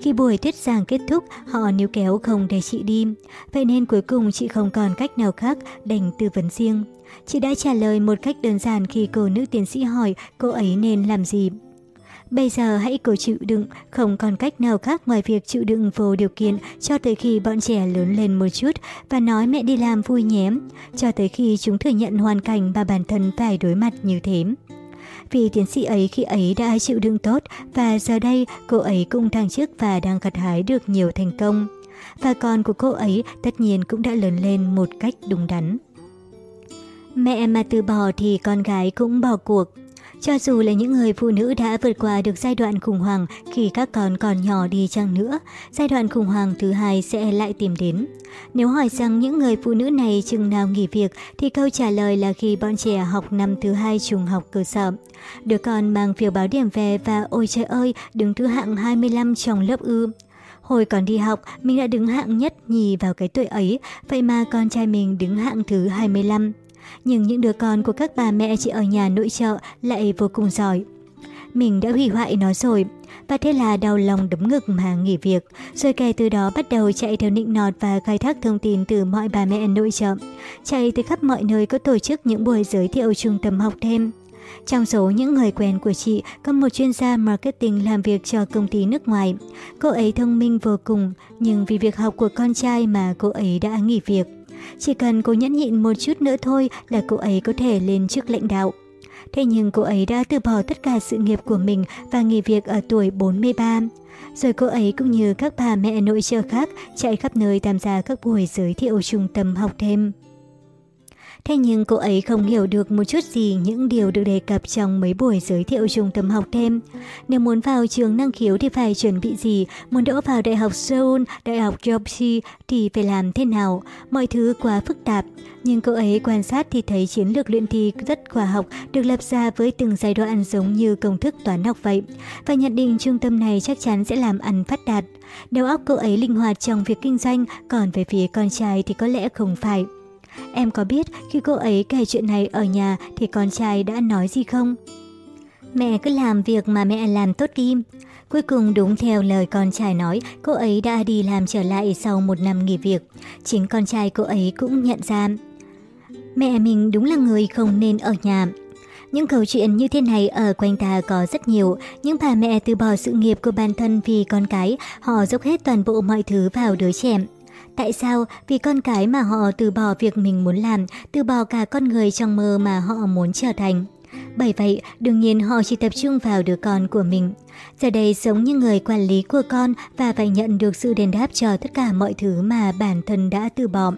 Khi buổi thuyết giảng kết thúc, họ níu kéo không để chị đi. Vậy nên cuối cùng chị không còn cách nào khác đành tư vấn riêng. Chị đã trả lời một cách đơn giản khi cô nữ tiến sĩ hỏi cô ấy nên làm gì. Bây giờ hãy cố chịu đựng, không còn cách nào khác ngoài việc chịu đựng vô điều kiện cho tới khi bọn trẻ lớn lên một chút và nói mẹ đi làm vui nhé, cho tới khi chúng thừa nhận hoàn cảnh mà bản thân phải đối mặt như thế. Vì tiến sĩ ấy khi ấy đã chịu đựng tốt và giờ đây cô ấy cũng thăng chức và đang gặt hái được nhiều thành công. Và con của cô ấy tất nhiên cũng đã lớn lên một cách đúng đắn. Mẹ mà từ bỏ thì con gái cũng bỏ cuộc. Cho dù là những người phụ nữ đã vượt qua được giai đoạn khủng hoảng khi các con còn nhỏ đi chăng nữa, giai đoạn khủng hoảng thứ hai sẽ lại tìm đến. Nếu hỏi rằng những người phụ nữ này chừng nào nghỉ việc thì câu trả lời là khi bọn trẻ học năm thứ hai trung học cơ sở. Đứa con mang phiếu báo điểm về và ôi trời ơi, đứng thứ hạng 25 trong lớp ư. Hồi còn đi học, mình đã đứng hạng nhất nhì vào cái tuổi ấy, vậy mà con trai mình đứng hạng thứ 25 nhưng những đứa con của các bà mẹ chỉ ở nhà nội trợ lại vô cùng giỏi. Mình đã hủy hoại nó rồi, và thế là đau lòng đấm ngực mà nghỉ việc, rồi kể từ đó bắt đầu chạy theo nịnh nọt và khai thác thông tin từ mọi bà mẹ nội trợ, chạy từ khắp mọi nơi có tổ chức những buổi giới thiệu trung tâm học thêm. Trong số những người quen của chị có một chuyên gia marketing làm việc cho công ty nước ngoài. Cô ấy thông minh vô cùng, nhưng vì việc học của con trai mà cô ấy đã nghỉ việc. Chỉ cần cô nhẫn nhịn một chút nữa thôi là cô ấy có thể lên chức lãnh đạo. Thế nhưng cô ấy đã từ bỏ tất cả sự nghiệp của mình và nghỉ việc ở tuổi 43. Rồi cô ấy cũng như các bà mẹ nội trợ khác chạy khắp nơi tham gia các buổi giới thiệu trung tâm học thêm. Thế nhưng cô ấy không hiểu được một chút gì những điều được đề cập trong mấy buổi giới thiệu trung tâm học thêm. Nếu muốn vào trường năng khiếu thì phải chuẩn bị gì, muốn đỗ vào Đại học Seoul, Đại học Jeopardy thì phải làm thế nào, mọi thứ quá phức tạp. Nhưng cô ấy quan sát thì thấy chiến lược luyện thi rất khoa học được lập ra với từng giai đoạn giống như công thức toán học vậy. Và nhận định trung tâm này chắc chắn sẽ làm ăn phát đạt. Đầu óc cô ấy linh hoạt trong việc kinh doanh, còn về phía con trai thì có lẽ không phải. Em có biết khi cô ấy kể chuyện này ở nhà thì con trai đã nói gì không? Mẹ cứ làm việc mà mẹ làm tốt kim. Cuối cùng đúng theo lời con trai nói, cô ấy đã đi làm trở lại sau một năm nghỉ việc. Chính con trai cô ấy cũng nhận ra. Mẹ mình đúng là người không nên ở nhà. Những câu chuyện như thế này ở quanh ta có rất nhiều. Những bà mẹ từ bỏ sự nghiệp của bản thân vì con cái, họ dốc hết toàn bộ mọi thứ vào đứa trẻ. Tại sao? Vì con cái mà họ từ bỏ việc mình muốn làm, từ bỏ cả con người trong mơ mà họ muốn trở thành. Bởi vậy, đương nhiên họ chỉ tập trung vào đứa con của mình. Giờ đây sống như người quản lý của con và phải nhận được sự đền đáp cho tất cả mọi thứ mà bản thân đã từ bỏ.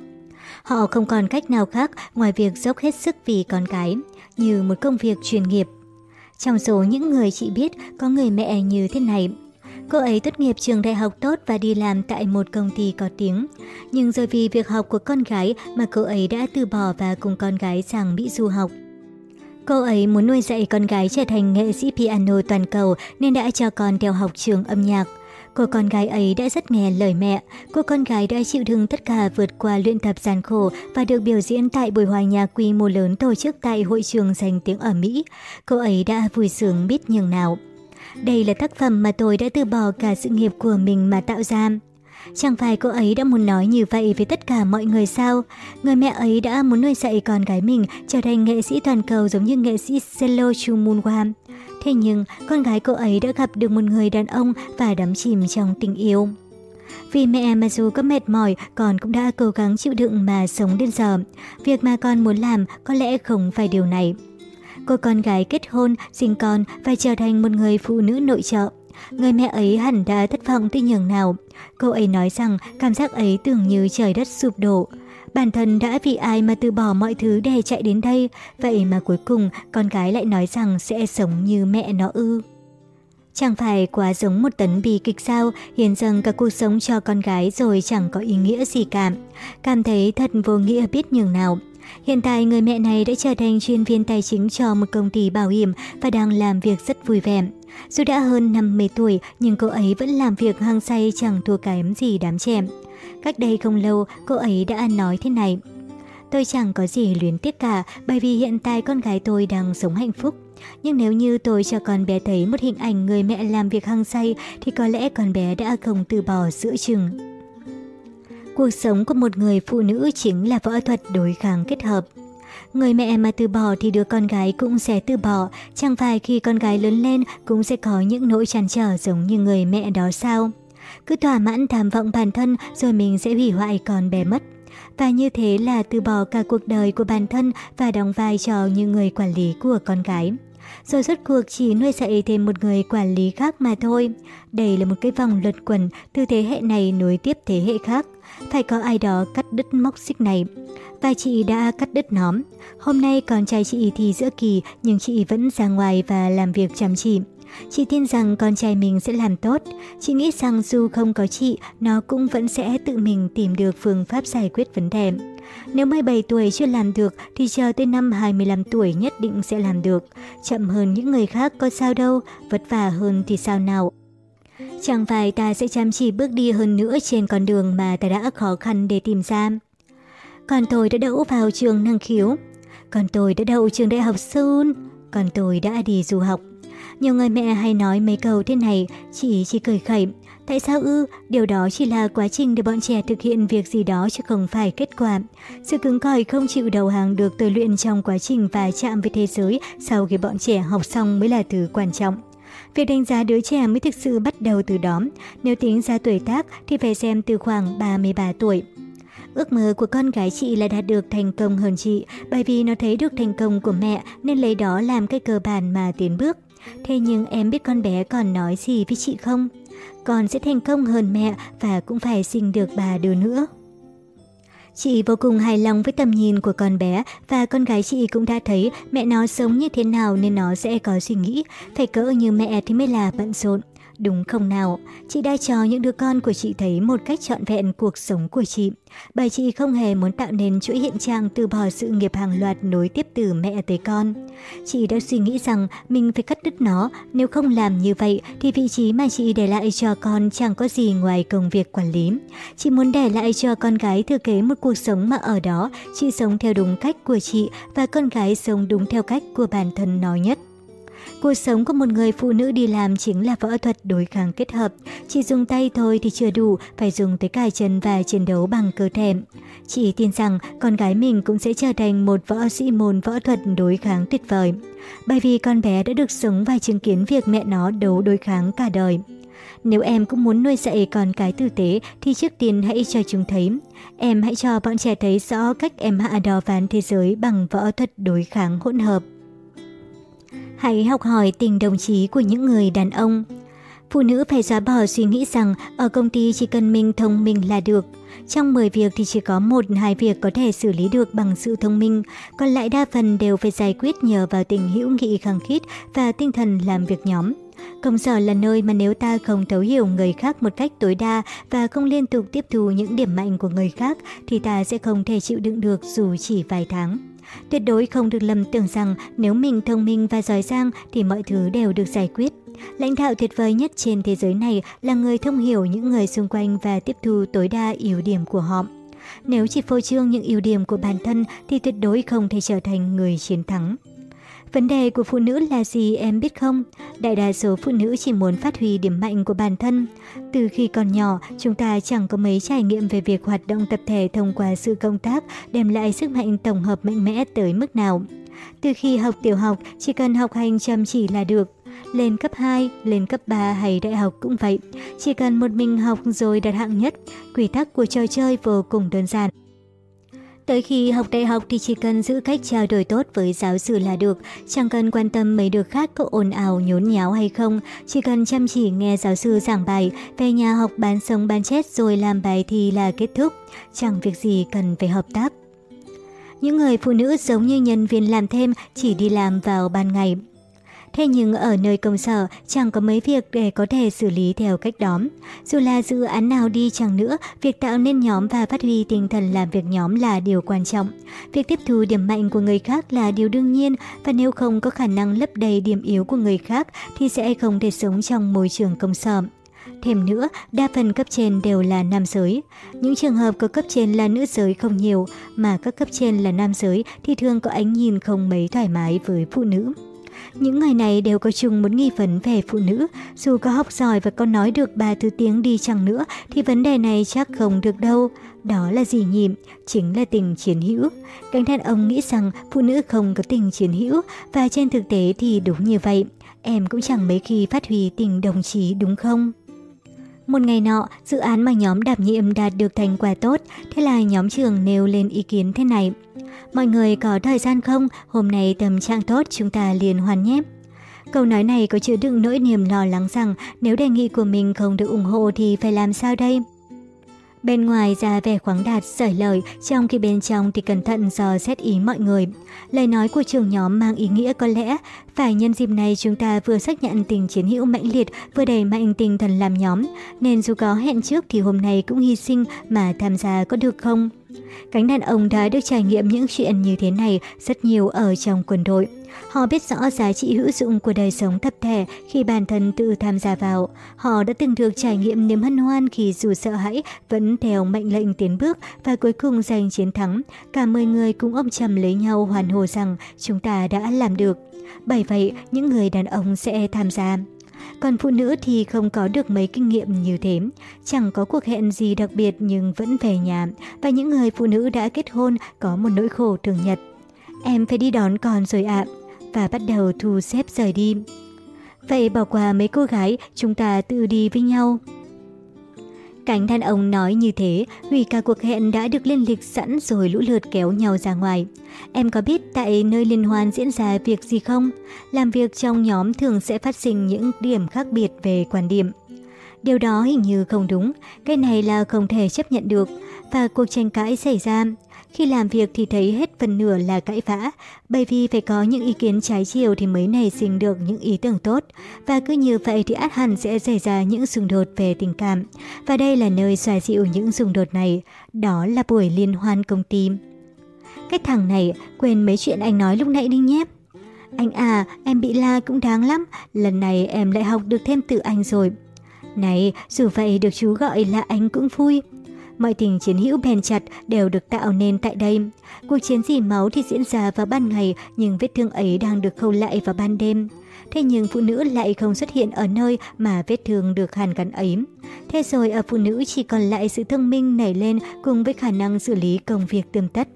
Họ không còn cách nào khác ngoài việc dốc hết sức vì con cái, như một công việc chuyên nghiệp. Trong số những người chị biết có người mẹ như thế này, Cô ấy tốt nghiệp trường đại học tốt và đi làm tại một công ty có tiếng. Nhưng rồi vì việc học của con gái mà cô ấy đã từ bỏ và cùng con gái sang Mỹ du học. Cô ấy muốn nuôi dạy con gái trở thành nghệ sĩ piano toàn cầu nên đã cho con theo học trường âm nhạc. Cô con gái ấy đã rất nghe lời mẹ. Cô con gái đã chịu đựng tất cả vượt qua luyện tập gian khổ và được biểu diễn tại buổi hòa nhạc quy mô lớn tổ chức tại hội trường danh tiếng ở Mỹ. Cô ấy đã vui sướng biết nhường nào. Đây là tác phẩm mà tôi đã từ bỏ cả sự nghiệp của mình mà tạo ra. Chẳng phải cô ấy đã muốn nói như vậy với tất cả mọi người sao? Người mẹ ấy đã muốn nuôi dạy con gái mình trở thành nghệ sĩ toàn cầu giống như nghệ sĩ Selo Chu Thế nhưng, con gái cô ấy đã gặp được một người đàn ông và đắm chìm trong tình yêu. Vì mẹ mà dù có mệt mỏi, con cũng đã cố gắng chịu đựng mà sống đến giờ. Việc mà con muốn làm có lẽ không phải điều này cô con gái kết hôn, sinh con và trở thành một người phụ nữ nội trợ. Người mẹ ấy hẳn đã thất vọng tới nhường nào. Cô ấy nói rằng cảm giác ấy tưởng như trời đất sụp đổ. Bản thân đã vì ai mà từ bỏ mọi thứ để chạy đến đây, vậy mà cuối cùng con gái lại nói rằng sẽ sống như mẹ nó ư. Chẳng phải quá giống một tấn bi kịch sao, hiến dâng cả cuộc sống cho con gái rồi chẳng có ý nghĩa gì cả. Cảm thấy thật vô nghĩa biết nhường nào. Hiện tại người mẹ này đã trở thành chuyên viên tài chính cho một công ty bảo hiểm và đang làm việc rất vui vẻ. Dù đã hơn 50 tuổi, nhưng cô ấy vẫn làm việc hăng say chẳng thua kém gì đám trẻ. Cách đây không lâu, cô ấy đã nói thế này. Tôi chẳng có gì luyến tiếc cả, bởi vì hiện tại con gái tôi đang sống hạnh phúc. Nhưng nếu như tôi cho con bé thấy một hình ảnh người mẹ làm việc hăng say, thì có lẽ con bé đã không từ bỏ giữa chừng. Cuộc sống của một người phụ nữ chính là võ thuật đối kháng kết hợp. Người mẹ mà từ bỏ thì đứa con gái cũng sẽ từ bỏ, chẳng phải khi con gái lớn lên cũng sẽ có những nỗi trăn trở giống như người mẹ đó sao? Cứ thỏa mãn tham vọng bản thân rồi mình sẽ hủy hoại con bé mất. Và như thế là từ bỏ cả cuộc đời của bản thân và đóng vai trò như người quản lý của con gái rồi rốt cuộc chỉ nuôi dạy thêm một người quản lý khác mà thôi. Đây là một cái vòng luật quẩn từ thế hệ này nối tiếp thế hệ khác. Phải có ai đó cắt đứt móc xích này. Và chị đã cắt đứt nó. Hôm nay con trai chị thì giữa kỳ nhưng chị vẫn ra ngoài và làm việc chăm chỉ. Chị tin rằng con trai mình sẽ làm tốt. Chị nghĩ rằng dù không có chị, nó cũng vẫn sẽ tự mình tìm được phương pháp giải quyết vấn đề. Nếu 17 tuổi chưa làm được thì chờ tới năm 25 tuổi nhất định sẽ làm được. Chậm hơn những người khác có sao đâu, vất vả hơn thì sao nào. Chẳng phải ta sẽ chăm chỉ bước đi hơn nữa trên con đường mà ta đã khó khăn để tìm ra. Còn tôi đã đậu vào trường năng khiếu. Còn tôi đã đậu trường đại học Seoul. Còn tôi đã đi du học. Nhiều người mẹ hay nói mấy câu thế này, chỉ chỉ cười khẩy. Tại sao ư? Điều đó chỉ là quá trình để bọn trẻ thực hiện việc gì đó chứ không phải kết quả. Sự cứng cỏi không chịu đầu hàng được tôi luyện trong quá trình và chạm với thế giới sau khi bọn trẻ học xong mới là thứ quan trọng. Việc đánh giá đứa trẻ mới thực sự bắt đầu từ đó. Nếu tính ra tuổi tác thì phải xem từ khoảng 33 tuổi. Ước mơ của con gái chị là đạt được thành công hơn chị, bởi vì nó thấy được thành công của mẹ nên lấy đó làm cái cơ bản mà tiến bước. Thế nhưng em biết con bé còn nói gì với chị không? Con sẽ thành công hơn mẹ và cũng phải sinh được bà đứa nữa. Chị vô cùng hài lòng với tầm nhìn của con bé và con gái chị cũng đã thấy mẹ nó sống như thế nào nên nó sẽ có suy nghĩ, phải cỡ như mẹ thì mới là bận rộn. Đúng không nào? Chị đã cho những đứa con của chị thấy một cách trọn vẹn cuộc sống của chị. Bởi chị không hề muốn tạo nên chuỗi hiện trạng từ bỏ sự nghiệp hàng loạt nối tiếp từ mẹ tới con. Chị đã suy nghĩ rằng mình phải cắt đứt nó, nếu không làm như vậy thì vị trí mà chị để lại cho con chẳng có gì ngoài công việc quản lý. Chị muốn để lại cho con gái thừa kế một cuộc sống mà ở đó chị sống theo đúng cách của chị và con gái sống đúng theo cách của bản thân nó nhất. Cuộc sống của một người phụ nữ đi làm chính là võ thuật đối kháng kết hợp. Chỉ dùng tay thôi thì chưa đủ, phải dùng tới cả chân và chiến đấu bằng cơ thể. Chị tin rằng con gái mình cũng sẽ trở thành một võ sĩ môn võ thuật đối kháng tuyệt vời. Bởi vì con bé đã được sống và chứng kiến việc mẹ nó đấu đối kháng cả đời. Nếu em cũng muốn nuôi dạy con cái tử tế thì trước tiên hãy cho chúng thấy. Em hãy cho bọn trẻ thấy rõ cách em hạ đò ván thế giới bằng võ thuật đối kháng hỗn hợp. Hãy học hỏi tình đồng chí của những người đàn ông. Phụ nữ phải xóa bỏ suy nghĩ rằng ở công ty chỉ cần mình thông minh là được. Trong 10 việc thì chỉ có một hai việc có thể xử lý được bằng sự thông minh, còn lại đa phần đều phải giải quyết nhờ vào tình hữu nghị khăng khít và tinh thần làm việc nhóm. Công sở là nơi mà nếu ta không thấu hiểu người khác một cách tối đa và không liên tục tiếp thu những điểm mạnh của người khác thì ta sẽ không thể chịu đựng được dù chỉ vài tháng. Tuyệt đối không được lầm tưởng rằng nếu mình thông minh và giỏi giang thì mọi thứ đều được giải quyết. Lãnh đạo tuyệt vời nhất trên thế giới này là người thông hiểu những người xung quanh và tiếp thu tối đa ưu điểm của họ. Nếu chỉ phô trương những ưu điểm của bản thân thì tuyệt đối không thể trở thành người chiến thắng. Vấn đề của phụ nữ là gì em biết không? Đại đa số phụ nữ chỉ muốn phát huy điểm mạnh của bản thân. Từ khi còn nhỏ, chúng ta chẳng có mấy trải nghiệm về việc hoạt động tập thể thông qua sự công tác đem lại sức mạnh tổng hợp mạnh mẽ tới mức nào. Từ khi học tiểu học, chỉ cần học hành chăm chỉ là được. Lên cấp 2, lên cấp 3 hay đại học cũng vậy. Chỉ cần một mình học rồi đạt hạng nhất, quy tắc của trò chơi vô cùng đơn giản. Tới khi học đại học thì chỉ cần giữ cách trao đổi tốt với giáo sư là được, chẳng cần quan tâm mấy được khác có ồn ào nhốn nháo hay không, chỉ cần chăm chỉ nghe giáo sư giảng bài, về nhà học bán sống bán chết rồi làm bài thì là kết thúc, chẳng việc gì cần phải hợp tác. Những người phụ nữ giống như nhân viên làm thêm chỉ đi làm vào ban ngày, Thế nhưng ở nơi công sở chẳng có mấy việc để có thể xử lý theo cách đó. Dù là dự án nào đi chẳng nữa, việc tạo nên nhóm và phát huy tinh thần làm việc nhóm là điều quan trọng. Việc tiếp thu điểm mạnh của người khác là điều đương nhiên và nếu không có khả năng lấp đầy điểm yếu của người khác thì sẽ không thể sống trong môi trường công sở. Thêm nữa, đa phần cấp trên đều là nam giới. Những trường hợp có cấp trên là nữ giới không nhiều, mà các cấp trên là nam giới thì thường có ánh nhìn không mấy thoải mái với phụ nữ. Những người này đều có chung một nghi vấn về phụ nữ. Dù có học giỏi và có nói được ba thứ tiếng đi chăng nữa, thì vấn đề này chắc không được đâu. Đó là gì nhỉ? Chính là tình chiến hữu. Cánh đàn ông nghĩ rằng phụ nữ không có tình chiến hữu, và trên thực tế thì đúng như vậy. Em cũng chẳng mấy khi phát huy tình đồng chí đúng không? Một ngày nọ, dự án mà nhóm đảm nhiệm đạt được thành quả tốt, thế là nhóm trường nêu lên ý kiến thế này. Mọi người có thời gian không? Hôm nay tâm trạng tốt chúng ta liền hoàn nhé. Câu nói này có chứa đựng nỗi niềm lo lắng rằng nếu đề nghị của mình không được ủng hộ thì phải làm sao đây? Bên ngoài ra vẻ khoáng đạt, sởi lời, trong khi bên trong thì cẩn thận dò xét ý mọi người. Lời nói của trưởng nhóm mang ý nghĩa có lẽ phải nhân dịp này chúng ta vừa xác nhận tình chiến hữu mãnh liệt, vừa đẩy mạnh tinh thần làm nhóm, nên dù có hẹn trước thì hôm nay cũng hy sinh mà tham gia có được không? Cánh đàn ông đã được trải nghiệm những chuyện như thế này rất nhiều ở trong quân đội. Họ biết rõ giá trị hữu dụng của đời sống tập thể khi bản thân tự tham gia vào. Họ đã từng được trải nghiệm niềm hân hoan khi dù sợ hãi vẫn theo mệnh lệnh tiến bước và cuối cùng giành chiến thắng. Cả 10 người cũng ôm chầm lấy nhau hoàn hồ rằng chúng ta đã làm được. Bởi vậy, những người đàn ông sẽ tham gia. Còn phụ nữ thì không có được mấy kinh nghiệm như thế. Chẳng có cuộc hẹn gì đặc biệt nhưng vẫn về nhà. Và những người phụ nữ đã kết hôn có một nỗi khổ thường nhật. Em phải đi đón con rồi ạ. Và bắt đầu thu xếp rời đi. Vậy bỏ qua mấy cô gái, chúng ta tự đi với nhau. Cánh đàn ông nói như thế, hủy cả cuộc hẹn đã được liên lịch sẵn rồi lũ lượt kéo nhau ra ngoài. Em có biết tại nơi liên hoan diễn ra việc gì không? Làm việc trong nhóm thường sẽ phát sinh những điểm khác biệt về quan điểm. Điều đó hình như không đúng, cái này là không thể chấp nhận được, và cuộc tranh cãi xảy ra. Khi làm việc thì thấy hết phần nửa là cãi vã, bởi vì phải có những ý kiến trái chiều thì mới nảy sinh được những ý tưởng tốt. Và cứ như vậy thì át hẳn sẽ xảy ra những xung đột về tình cảm. Và đây là nơi xoa dịu những xung đột này, đó là buổi liên hoan công ty. Cái thằng này quên mấy chuyện anh nói lúc nãy đi nhé. Anh à, em bị la cũng đáng lắm, lần này em lại học được thêm từ anh rồi. Này, dù vậy được chú gọi là anh cũng vui. Mọi tình chiến hữu bền chặt đều được tạo nên tại đây. Cuộc chiến dì máu thì diễn ra vào ban ngày, nhưng vết thương ấy đang được khâu lại vào ban đêm. Thế nhưng phụ nữ lại không xuất hiện ở nơi mà vết thương được hàn gắn ấy. Thế rồi ở phụ nữ chỉ còn lại sự thông minh nảy lên cùng với khả năng xử lý công việc tươm tất.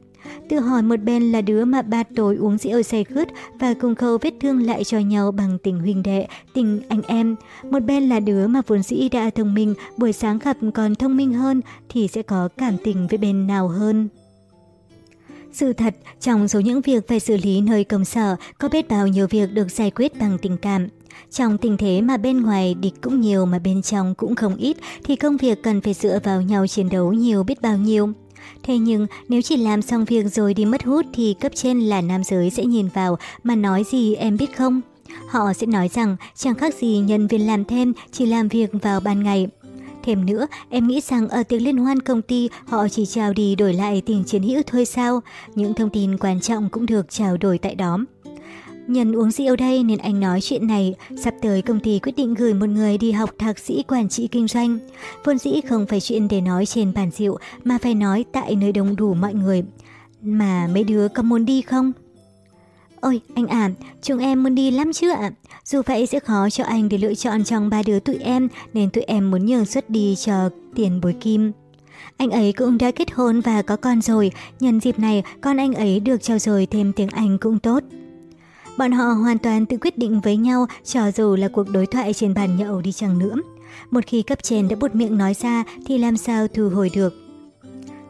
Tự hỏi một bên là đứa mà ba tối uống rượu say khướt và cùng khâu vết thương lại cho nhau bằng tình huynh đệ, tình anh em. Một bên là đứa mà vốn dĩ đã thông minh, buổi sáng gặp còn thông minh hơn thì sẽ có cảm tình với bên nào hơn. Sự thật, trong số những việc phải xử lý nơi công sở, có biết bao nhiêu việc được giải quyết bằng tình cảm. Trong tình thế mà bên ngoài địch cũng nhiều mà bên trong cũng không ít, thì công việc cần phải dựa vào nhau chiến đấu nhiều biết bao nhiêu. Thế nhưng nếu chỉ làm xong việc rồi đi mất hút thì cấp trên là nam giới sẽ nhìn vào mà nói gì em biết không? Họ sẽ nói rằng chẳng khác gì nhân viên làm thêm chỉ làm việc vào ban ngày. Thêm nữa, em nghĩ rằng ở tiệc liên hoan công ty họ chỉ trao đi đổi lại tình chiến hữu thôi sao? Những thông tin quan trọng cũng được trao đổi tại đó. Nhân uống rượu đây nên anh nói chuyện này, sắp tới công ty quyết định gửi một người đi học thạc sĩ quản trị kinh doanh. Vốn dĩ không phải chuyện để nói trên bàn rượu mà phải nói tại nơi đông đủ mọi người. Mà mấy đứa có muốn đi không? Ôi, anh à, chúng em muốn đi lắm chứ ạ. Dù vậy sẽ khó cho anh để lựa chọn trong ba đứa tụi em nên tụi em muốn nhường suất đi cho tiền bối kim. Anh ấy cũng đã kết hôn và có con rồi, nhân dịp này con anh ấy được trao dồi thêm tiếng Anh cũng tốt. Bọn họ hoàn toàn tự quyết định với nhau cho dù là cuộc đối thoại trên bàn nhậu đi chăng nữa. Một khi cấp trên đã bụt miệng nói ra thì làm sao thu hồi được.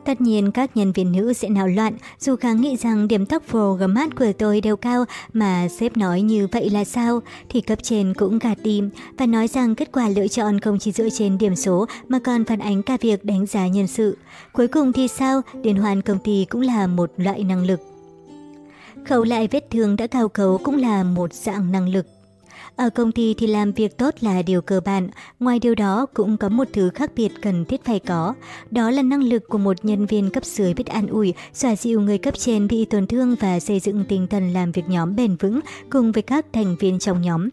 Tất nhiên các nhân viên nữ sẽ nào loạn, dù kháng nghĩ rằng điểm tóc phồ gầm mát của tôi đều cao mà sếp nói như vậy là sao, thì cấp trên cũng gạt đi và nói rằng kết quả lựa chọn không chỉ dựa trên điểm số mà còn phản ánh cả việc đánh giá nhân sự. Cuối cùng thì sao, liên hoàn công ty cũng là một loại năng lực. Khâu lại vết thương đã cao cấu cũng là một dạng năng lực. Ở công ty thì làm việc tốt là điều cơ bản, ngoài điều đó cũng có một thứ khác biệt cần thiết phải có. Đó là năng lực của một nhân viên cấp dưới biết an ủi, xoa dịu người cấp trên bị tổn thương và xây dựng tinh thần làm việc nhóm bền vững cùng với các thành viên trong nhóm.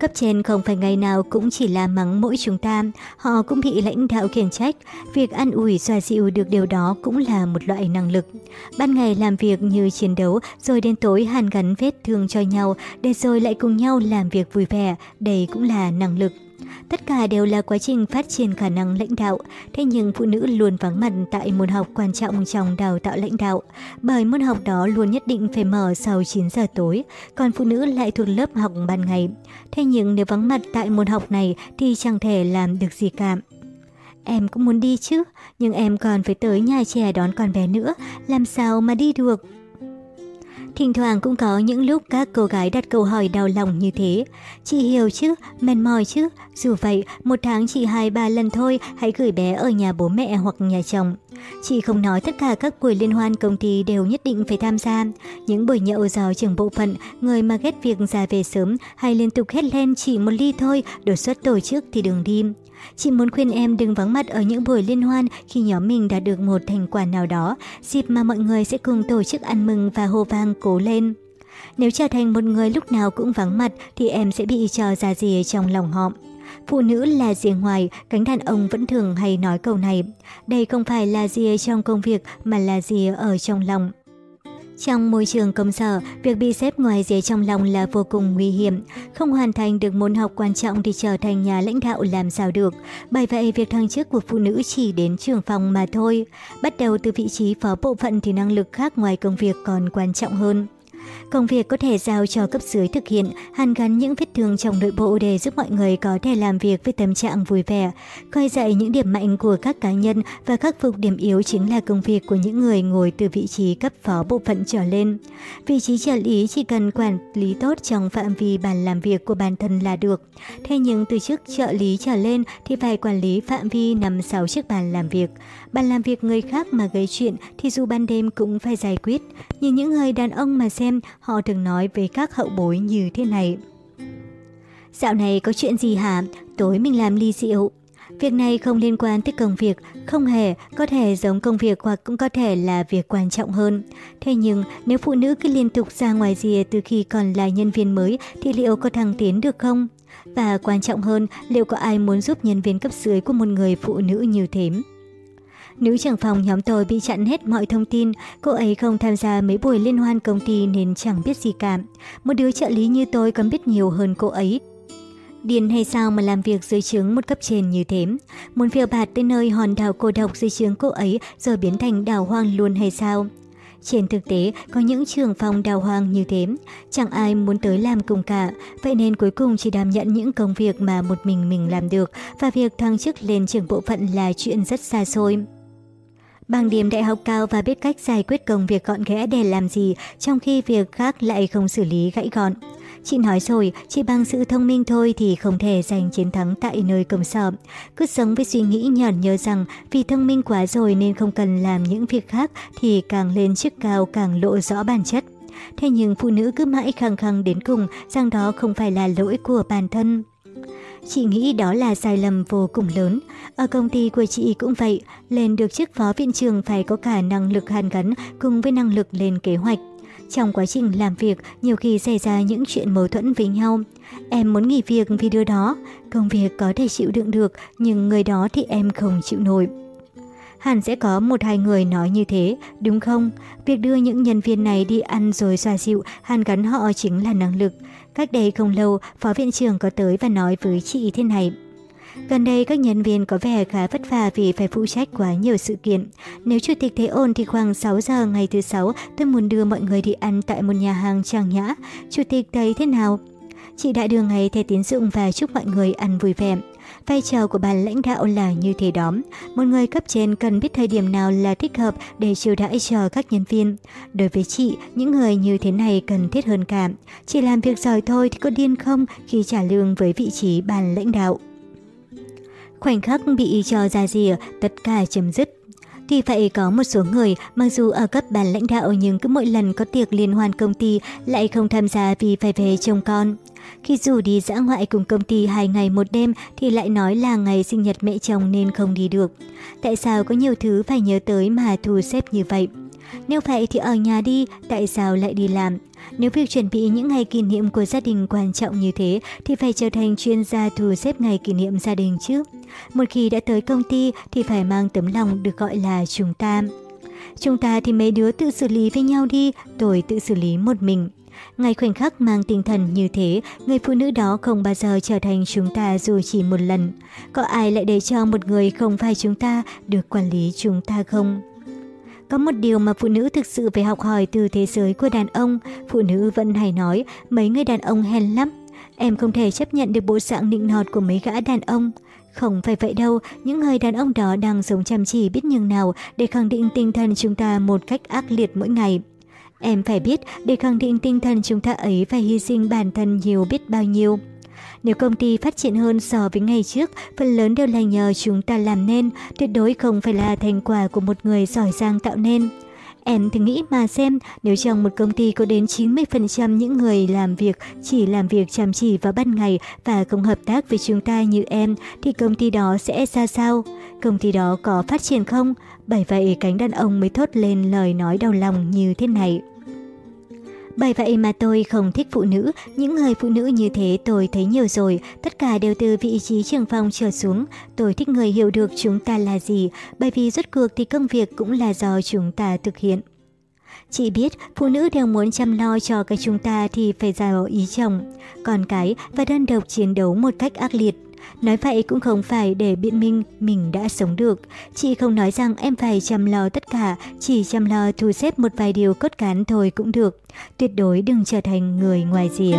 Cấp trên không phải ngày nào cũng chỉ là mắng mỗi chúng ta, họ cũng bị lãnh đạo khiển trách. Việc ăn ủi xoa dịu được điều đó cũng là một loại năng lực. Ban ngày làm việc như chiến đấu, rồi đến tối hàn gắn vết thương cho nhau, để rồi lại cùng nhau làm việc vui vẻ, đây cũng là năng lực. Tất cả đều là quá trình phát triển khả năng lãnh đạo, thế nhưng phụ nữ luôn vắng mặt tại môn học quan trọng trong đào tạo lãnh đạo, bởi môn học đó luôn nhất định phải mở sau 9 giờ tối, còn phụ nữ lại thuộc lớp học ban ngày. Thế nhưng nếu vắng mặt tại môn học này thì chẳng thể làm được gì cả. Em cũng muốn đi chứ, nhưng em còn phải tới nhà trẻ đón con bé nữa, làm sao mà đi được? Thỉnh thoảng cũng có những lúc các cô gái đặt câu hỏi đau lòng như thế. Chị hiểu chứ, mệt mỏi chứ. Dù vậy, một tháng chỉ hai ba lần thôi, hãy gửi bé ở nhà bố mẹ hoặc nhà chồng. Chị không nói tất cả các buổi liên hoan công ty đều nhất định phải tham gia. Những buổi nhậu do trưởng bộ phận, người mà ghét việc ra về sớm hay liên tục hét lên chỉ một ly thôi, đột xuất tổ chức thì đừng đi. Chị muốn khuyên em đừng vắng mặt ở những buổi liên hoan khi nhóm mình đạt được một thành quả nào đó, dịp mà mọi người sẽ cùng tổ chức ăn mừng và hô vang cố lên. Nếu trở thành một người lúc nào cũng vắng mặt thì em sẽ bị trò ra gì trong lòng họ. Phụ nữ là rìa ngoài, cánh đàn ông vẫn thường hay nói câu này. Đây không phải là rìa trong công việc mà là rìa ở trong lòng. Trong môi trường công sở, việc bị xếp ngoài dưới trong lòng là vô cùng nguy hiểm. Không hoàn thành được môn học quan trọng thì trở thành nhà lãnh đạo làm sao được. Bởi vậy, việc thăng chức của phụ nữ chỉ đến trưởng phòng mà thôi. Bắt đầu từ vị trí phó bộ phận thì năng lực khác ngoài công việc còn quan trọng hơn. Công việc có thể giao cho cấp dưới thực hiện, hàn gắn những vết thương trong nội bộ để giúp mọi người có thể làm việc với tâm trạng vui vẻ. Coi dạy những điểm mạnh của các cá nhân và khắc phục điểm yếu chính là công việc của những người ngồi từ vị trí cấp phó bộ phận trở lên. Vị trí trợ lý chỉ cần quản lý tốt trong phạm vi bàn làm việc của bản thân là được. Thế nhưng từ chức trợ lý trở lên thì phải quản lý phạm vi nằm sau chiếc bàn làm việc bạn làm việc người khác mà gây chuyện thì dù ban đêm cũng phải giải quyết. Nhìn những người đàn ông mà xem, họ thường nói với các hậu bối như thế này. Dạo này có chuyện gì hả? Tối mình làm ly rượu. Việc này không liên quan tới công việc, không hề, có thể giống công việc hoặc cũng có thể là việc quan trọng hơn. Thế nhưng, nếu phụ nữ cứ liên tục ra ngoài rìa từ khi còn là nhân viên mới thì liệu có thăng tiến được không? Và quan trọng hơn, liệu có ai muốn giúp nhân viên cấp dưới của một người phụ nữ như thế? Nữ trưởng phòng nhóm tôi bị chặn hết mọi thông tin, cô ấy không tham gia mấy buổi liên hoan công ty nên chẳng biết gì cả. Một đứa trợ lý như tôi còn biết nhiều hơn cô ấy. Điên hay sao mà làm việc dưới trướng một cấp trên như thế? Muốn phiêu bạt tới nơi hòn đảo cô độc dưới trướng cô ấy rồi biến thành đảo hoang luôn hay sao? Trên thực tế, có những trường phòng đào hoang như thế, chẳng ai muốn tới làm cùng cả, vậy nên cuối cùng chỉ đảm nhận những công việc mà một mình mình làm được và việc thăng chức lên trưởng bộ phận là chuyện rất xa xôi. Bằng điểm đại học cao và biết cách giải quyết công việc gọn ghẽ để làm gì, trong khi việc khác lại không xử lý gãy gọn. Chị nói rồi, chỉ bằng sự thông minh thôi thì không thể giành chiến thắng tại nơi công sở. Cứ sống với suy nghĩ nhởn nhớ rằng vì thông minh quá rồi nên không cần làm những việc khác thì càng lên chức cao càng lộ rõ bản chất. Thế nhưng phụ nữ cứ mãi khăng khăng đến cùng rằng đó không phải là lỗi của bản thân. Chị nghĩ đó là sai lầm vô cùng lớn. Ở công ty của chị cũng vậy, lên được chức phó viện trường phải có cả năng lực hàn gắn cùng với năng lực lên kế hoạch. Trong quá trình làm việc, nhiều khi xảy ra những chuyện mâu thuẫn với nhau. Em muốn nghỉ việc vì đứa đó. Công việc có thể chịu đựng được, nhưng người đó thì em không chịu nổi. Hẳn sẽ có một hai người nói như thế, đúng không? Việc đưa những nhân viên này đi ăn rồi xoa dịu, hàn gắn họ chính là năng lực. Cách đây không lâu, phó viện trưởng có tới và nói với chị thế này. Gần đây các nhân viên có vẻ khá vất vả vì phải phụ trách quá nhiều sự kiện. Nếu chủ tịch thấy ổn thì khoảng 6 giờ ngày thứ sáu tôi muốn đưa mọi người đi ăn tại một nhà hàng trang nhã. Chủ tịch thấy thế nào? Chị đã đưa ngày thẻ tín dụng và chúc mọi người ăn vui vẻ. Vai trò của ban lãnh đạo là như thế đó. Một người cấp trên cần biết thời điểm nào là thích hợp để chiều đãi cho các nhân viên. Đối với chị, những người như thế này cần thiết hơn cả. Chỉ làm việc giỏi thôi thì có điên không khi trả lương với vị trí ban lãnh đạo. Khoảnh khắc bị cho ra rìa, tất cả chấm dứt thì vậy có một số người, mặc dù ở cấp bàn lãnh đạo nhưng cứ mỗi lần có tiệc liên hoan công ty lại không tham gia vì phải về trông con. Khi dù đi dã ngoại cùng công ty hai ngày một đêm thì lại nói là ngày sinh nhật mẹ chồng nên không đi được. Tại sao có nhiều thứ phải nhớ tới mà thu xếp như vậy? Nếu vậy thì ở nhà đi, tại sao lại đi làm? Nếu việc chuẩn bị những ngày kỷ niệm của gia đình quan trọng như thế thì phải trở thành chuyên gia thu xếp ngày kỷ niệm gia đình chứ. Một khi đã tới công ty thì phải mang tấm lòng được gọi là chúng ta. Chúng ta thì mấy đứa tự xử lý với nhau đi, tôi tự xử lý một mình. Ngay khoảnh khắc mang tinh thần như thế, người phụ nữ đó không bao giờ trở thành chúng ta dù chỉ một lần. Có ai lại để cho một người không phải chúng ta được quản lý chúng ta không? Có một điều mà phụ nữ thực sự phải học hỏi từ thế giới của đàn ông, phụ nữ vẫn hay nói mấy người đàn ông hèn lắm. Em không thể chấp nhận được bộ dạng nịnh nọt của mấy gã đàn ông. Không phải vậy đâu, những người đàn ông đó đang sống chăm chỉ biết nhường nào để khẳng định tinh thần chúng ta một cách ác liệt mỗi ngày. Em phải biết, để khẳng định tinh thần chúng ta ấy phải hy sinh bản thân nhiều biết bao nhiêu. Nếu công ty phát triển hơn so với ngày trước, phần lớn đều là nhờ chúng ta làm nên, tuyệt đối không phải là thành quả của một người giỏi giang tạo nên. Em thử nghĩ mà xem, nếu trong một công ty có đến 90% những người làm việc chỉ làm việc chăm chỉ vào ban ngày và không hợp tác với chúng ta như em, thì công ty đó sẽ ra sao? Công ty đó có phát triển không? Bởi vậy cánh đàn ông mới thốt lên lời nói đau lòng như thế này. Bởi vậy mà tôi không thích phụ nữ, những người phụ nữ như thế tôi thấy nhiều rồi, tất cả đều từ vị trí trưởng phòng trở xuống. Tôi thích người hiểu được chúng ta là gì, bởi vì rốt cuộc thì công việc cũng là do chúng ta thực hiện. Chị biết phụ nữ đều muốn chăm lo cho cái chúng ta thì phải giao ý chồng, còn cái và đơn độc chiến đấu một cách ác liệt. Nói vậy cũng không phải để biện minh mình đã sống được. Chị không nói rằng em phải chăm lo tất cả, chỉ chăm lo thu xếp một vài điều cốt cán thôi cũng được. Tuyệt đối đừng trở thành người ngoài rìa.